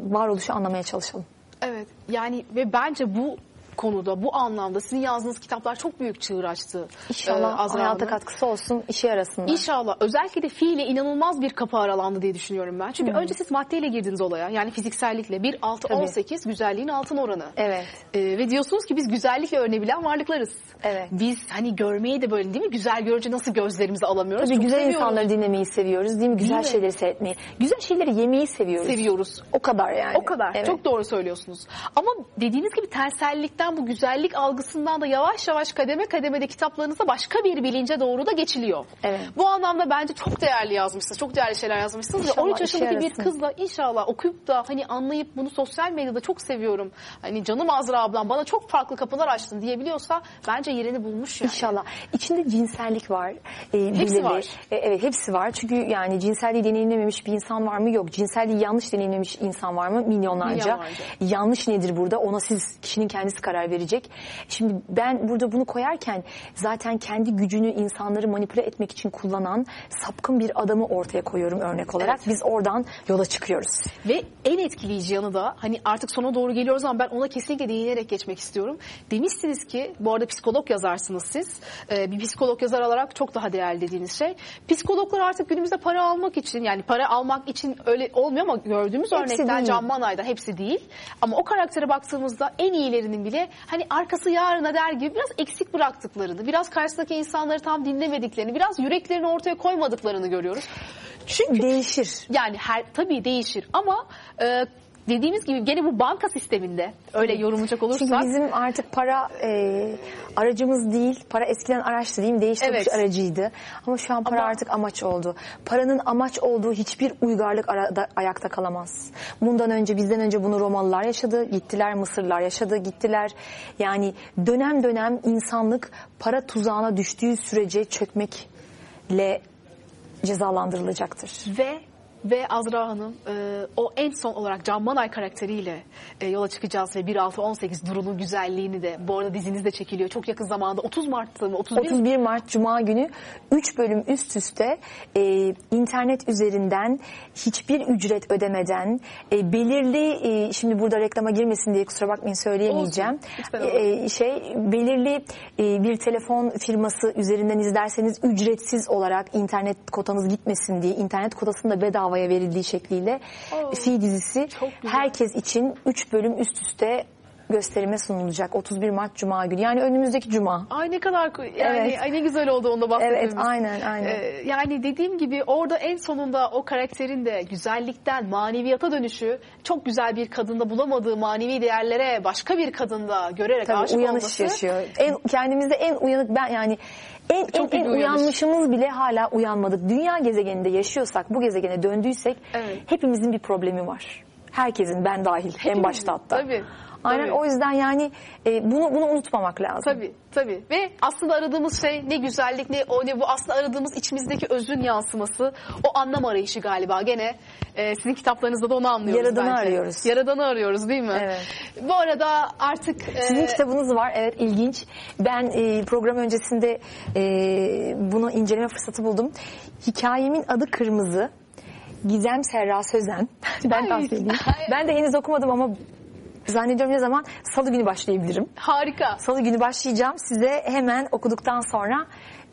varoluşu anlamaya çalışalım. Evet yani ve bence bu konuda bu anlamda sizin yazdığınız kitaplar çok büyük çığır açtı. İnşallah Ee, Azra hayata katkısı olsun, işe yarasınlar. İnşallah. Özellikle de fiile inanılmaz bir kapı aralandı diye düşünüyorum ben. Çünkü önce siz maddeyle girdiniz olaya. Yani fiziksellikle. 1 6 Tabii. 18 güzelliğin altın oranı. Evet. Ee, ve diyorsunuz ki biz güzellikle öğrenebilen varlıklarız. Evet. Biz hani görmeyi de böyle değil mi? Güzel görünce nasıl gözlerimizi alamıyoruz? Tabii Çok güzel seviyoruz. insanları dinlemeyi seviyoruz değil mi? Güzel mi? şeyleri seyretmeyi. Güzel şeyleri yemeyi seviyoruz. seviyoruz. O kadar yani. O kadar. Evet. Çok doğru söylüyorsunuz. Ama dediğiniz gibi tersellikten bu güzellik algısından da yavaş yavaş kademe kademede kitaplarınızda başka bir bilince doğru da geçiliyor. Evet. Bu anlamda bence çok değerli yazmışsınız. Çok değerli şeyler yazmışsınız. İnşallah 13 yaşındaki bir kızla inşallah okuyup da hani anlayıp bunu sosyal medyada çok seviyorum. Hani canım Azra ablam bana çok farklı kapılar açtın diyebiliyorsa bence yerini bulmuş yani. İnşallah. İçinde cinsellik var. E, Hepsi belirli. var. E, evet hepsi var. Çünkü yani cinselliği deneyimlememiş bir insan var mı? Yok. Cinselliği yanlış deneyimlemiş insan var mı? Milyonlarca. Milyonlarca. Yanlış nedir burada? Ona siz kişinin kendisi karar verecek. Şimdi ben burada bunu koyarken zaten kendi gücünü insanları manipüle etmek için kullanan sapkın bir adamı ortaya koyuyorum örnek olarak. Evet. Biz oradan yola çıkıyoruz. Ve en etkileyici yanı da hani artık sona doğru geliyoruz ama ben ona kesinlikle değinerek geçmek istiyorum. Demişsiniz ki bu arada psikolog yazarsınız siz. Ee, bir psikolog yazar olarak çok daha değerli dediğiniz şey. Psikologlar artık günümüzde para almak için yani para almak için öyle olmuyor ama gördüğümüz Hepsi örnekten değil. Can Manay'da hepsi değil. Ama o karaktere baktığımızda en iyilerinin bile hani arkası yarına der gibi biraz eksik bıraktıklarını, biraz karşısındaki insanları tam dinlemediklerini, biraz yüreklerini ortaya koymadıklarını görüyoruz. Çünkü Değişir. yani her tabii değişir ama e, dediğimiz gibi gene bu banka sisteminde öyle yorumlayacak olursak Çünkü bizim artık para e, aracımız değil. Para eskiden araçtı değil mi? Değiş tokuş Evet. aracıydı. Ama şu an para Ama- artık amaç oldu. Paranın amaç olduğu hiçbir uygarlık arada, ayakta kalamaz. Bundan önce bizden önce bunu Romalılar yaşadı. Gittiler Mısırlar yaşadı. Gittiler. Yani dönem dönem insanlık para tuzağına düştüğü sürece çökmekle cezalandırılacaktır. ve ve Azra Hanım e, o en son olarak Can Manay karakteriyle e, yola çıkacağız ve 1.6.18 Duru'nun güzelliğini de bu arada diziniz de çekiliyor. Çok yakın zamanda 30 Mart'ta mı 31 31 Mart Cuma günü 3 bölüm üst üste e, internet üzerinden hiçbir ücret ödemeden e, belirli e, şimdi burada reklama girmesin diye kusura bakmayın söyleyemeyeceğim. Olsun, lütfen E, şey belirli e, bir telefon firması üzerinden izlerseniz ücretsiz olarak internet kotanız gitmesin diye internet kotasının da bedavaya verildiği şekliyle Oo, fi dizisi herkes için 3 bölüm üst üste gösterime sunulacak 31 Mart Cuma günü. Yani önümüzdeki Cuma. Ay ne kadar yani Evet. ay ne güzel oldu onda bahsetmemiz. Evet, aynen, aynen. Ee, yani dediğim gibi orada en sonunda o karakterin de güzellikten maneviyata dönüşü çok güzel bir kadında bulamadığı manevi değerlere başka bir kadında görerek Tabii aşık uyanış olması. yaşıyor. En kendimizde en uyanık ben yani en en, Çok en uyanış. uyanmışımız bile hala uyanmadık. Dünya gezegeninde yaşıyorsak, bu gezegene döndüysek Evet. hepimizin bir problemi var. Herkesin ben dahil en başta hatta. tabii, Aynen tabii. o yüzden yani e, bunu bunu unutmamak lazım. Tabii tabii ve aslında aradığımız şey ne güzellik ne o ne bu aslında aradığımız içimizdeki özün yansıması o anlam arayışı galiba gene e, sizin kitaplarınızda da onu anlıyoruz Yaradanı bence. arıyoruz. Yaradanı arıyoruz değil mi? Evet. Bu arada artık e, Sizin kitabınız var evet ilginç. Ben e, program öncesinde e, bunu inceleme fırsatı buldum. Hikayemin adı Kırmızı. Gizem Serra Sözen. ben tavsiye edeyim. Ben de henüz okumadım ama zannediyorum ne zaman salı günü başlayabilirim. harika. Salı günü başlayacağım. Size hemen okuduktan sonra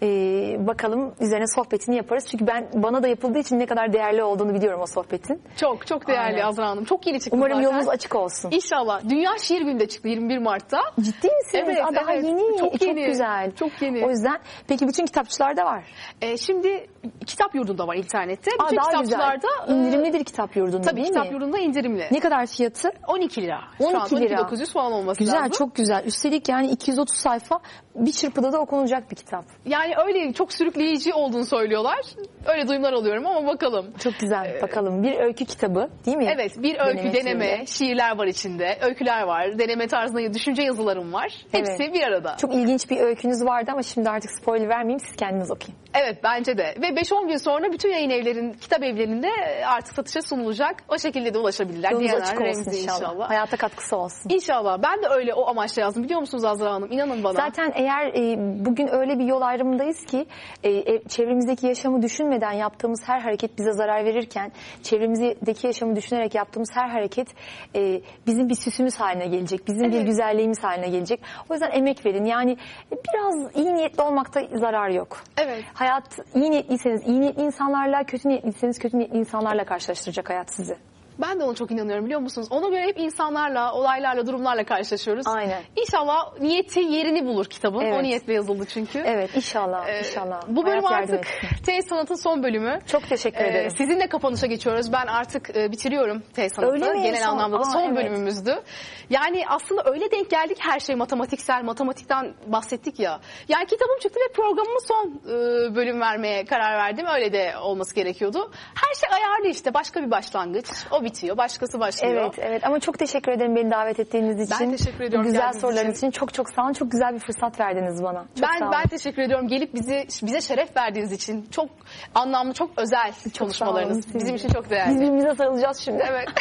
Ee, bakalım üzerine sohbetini yaparız. Çünkü ben bana da yapıldığı için ne kadar değerli olduğunu biliyorum o sohbetin. Çok çok değerli Aynen. Azra Hanım. Çok yeni çıktı Umarım zaten. yolunuz açık olsun. İnşallah. Dünya Şiir Günü'nde çıktı 21 Mart'ta. Ciddi misiniz? Evet, Aa, daha evet. yeni. Çok E, Çok yeni. güzel. Çok yeni. O yüzden peki bütün kitapçılarda var. Ee, şimdi kitap yurdunda var internette. Aa, Bütün daha güzel. kitapçılarda e, İndirimlidir kitap yurdunda Tabii değil kitap mi? yurdunda indirimli. Ne kadar fiyatı? 12 lira. Şu 12 an lira. 12.900 falan olması Güzel, lazım. çok güzel. Üstelik yani 230 sayfa bir çırpıda da okunacak bir kitap. Yani öyle çok sürükleyici olduğunu söylüyorlar. Öyle duyumlar alıyorum ama bakalım. Çok güzel. Bakalım bir öykü kitabı değil mi? Evet bir öykü Deneme deneme, şiirler var içinde, öyküler var, deneme tarzında düşünce yazılarım var. Hepsi Evet. bir arada. Çok ilginç bir öykünüz vardı ama şimdi artık spoiler vermeyeyim siz kendiniz okuyun. Evet bence de. Ve 5-10 gün sonra bütün yayın evlerin, kitap evlerinde artık satışa sunulacak. O şekilde de ulaşabilirler. Yolunuz açık olsun Remzi inşallah. Hayata katkısı olsun. İnşallah. Ben de öyle o amaçla yazdım. Biliyor musunuz Azra Hanım? İnanın bana. Zaten eğer e, bugün öyle bir yol ayrımındayız ki e, e, çevremizdeki yaşamı düşünmeden yaptığımız her hareket bize zarar verirken çevremizdeki yaşamı düşünerek yaptığımız her hareket e, bizim bir süsümüz haline gelecek. Bizim bir Evet. güzelliğimiz haline gelecek. O yüzden emek verin. Yani biraz iyi niyetli olmakta zarar yok. Evet. Hayat iyi niyetliyseniz iyi niyetli insanlarla, kötü niyetliyseniz kötü niyetli insanlarla karşılaştıracak hayat sizi. Ben de ona çok inanıyorum biliyor musunuz? Ona göre hep insanlarla, olaylarla, durumlarla karşılaşıyoruz. Aynen. İnşallah niyeti yerini bulur kitabın. Evet. O niyetle yazıldı çünkü. Evet inşallah Ee, inşallah. Bu bölüm Hayat artık. T sanatın son bölümü. Çok teşekkür Ee, ederim. sizinle kapanışa geçiyoruz. Ben artık e, bitiriyorum T sanatı. Öyle mi? Genel Son- anlamda da Aa, son evet. bölümümüzdü. Yani aslında öyle denk geldik her şey matematiksel, matematikten bahsettik ya. Yani kitabım çıktı ve programıma son e, bölüm vermeye karar verdim. Öyle de olması gerekiyordu. Her şey ayarlı işte. Başka bir başlangıç. O bitiyor. Başkası başlıyor. Evet, evet. Ama çok teşekkür ederim beni davet ettiğiniz için. Ben teşekkür ediyorum. Güzel sorularınız için. için çok çok sağ olun. Çok güzel bir fırsat verdiniz bana. Çok ben sağ olun. ben teşekkür ediyorum. Gelip bizi bize şeref verdiğiniz için. Çok anlamlı, çok özel çok konuşmalarınız. Bizim için çok değerli. Biz birbirimize sarılacağız şimdi. Evet.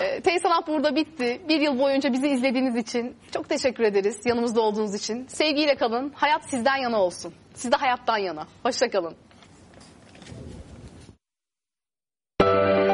Ee, Tey Sanat burada bitti. Bir yıl boyunca bizi izlediğiniz için çok teşekkür ederiz. Yanımızda olduğunuz için. Sevgiyle kalın. Hayat sizden yana olsun. Siz de hayattan yana. Hoşçakalın. Thank you.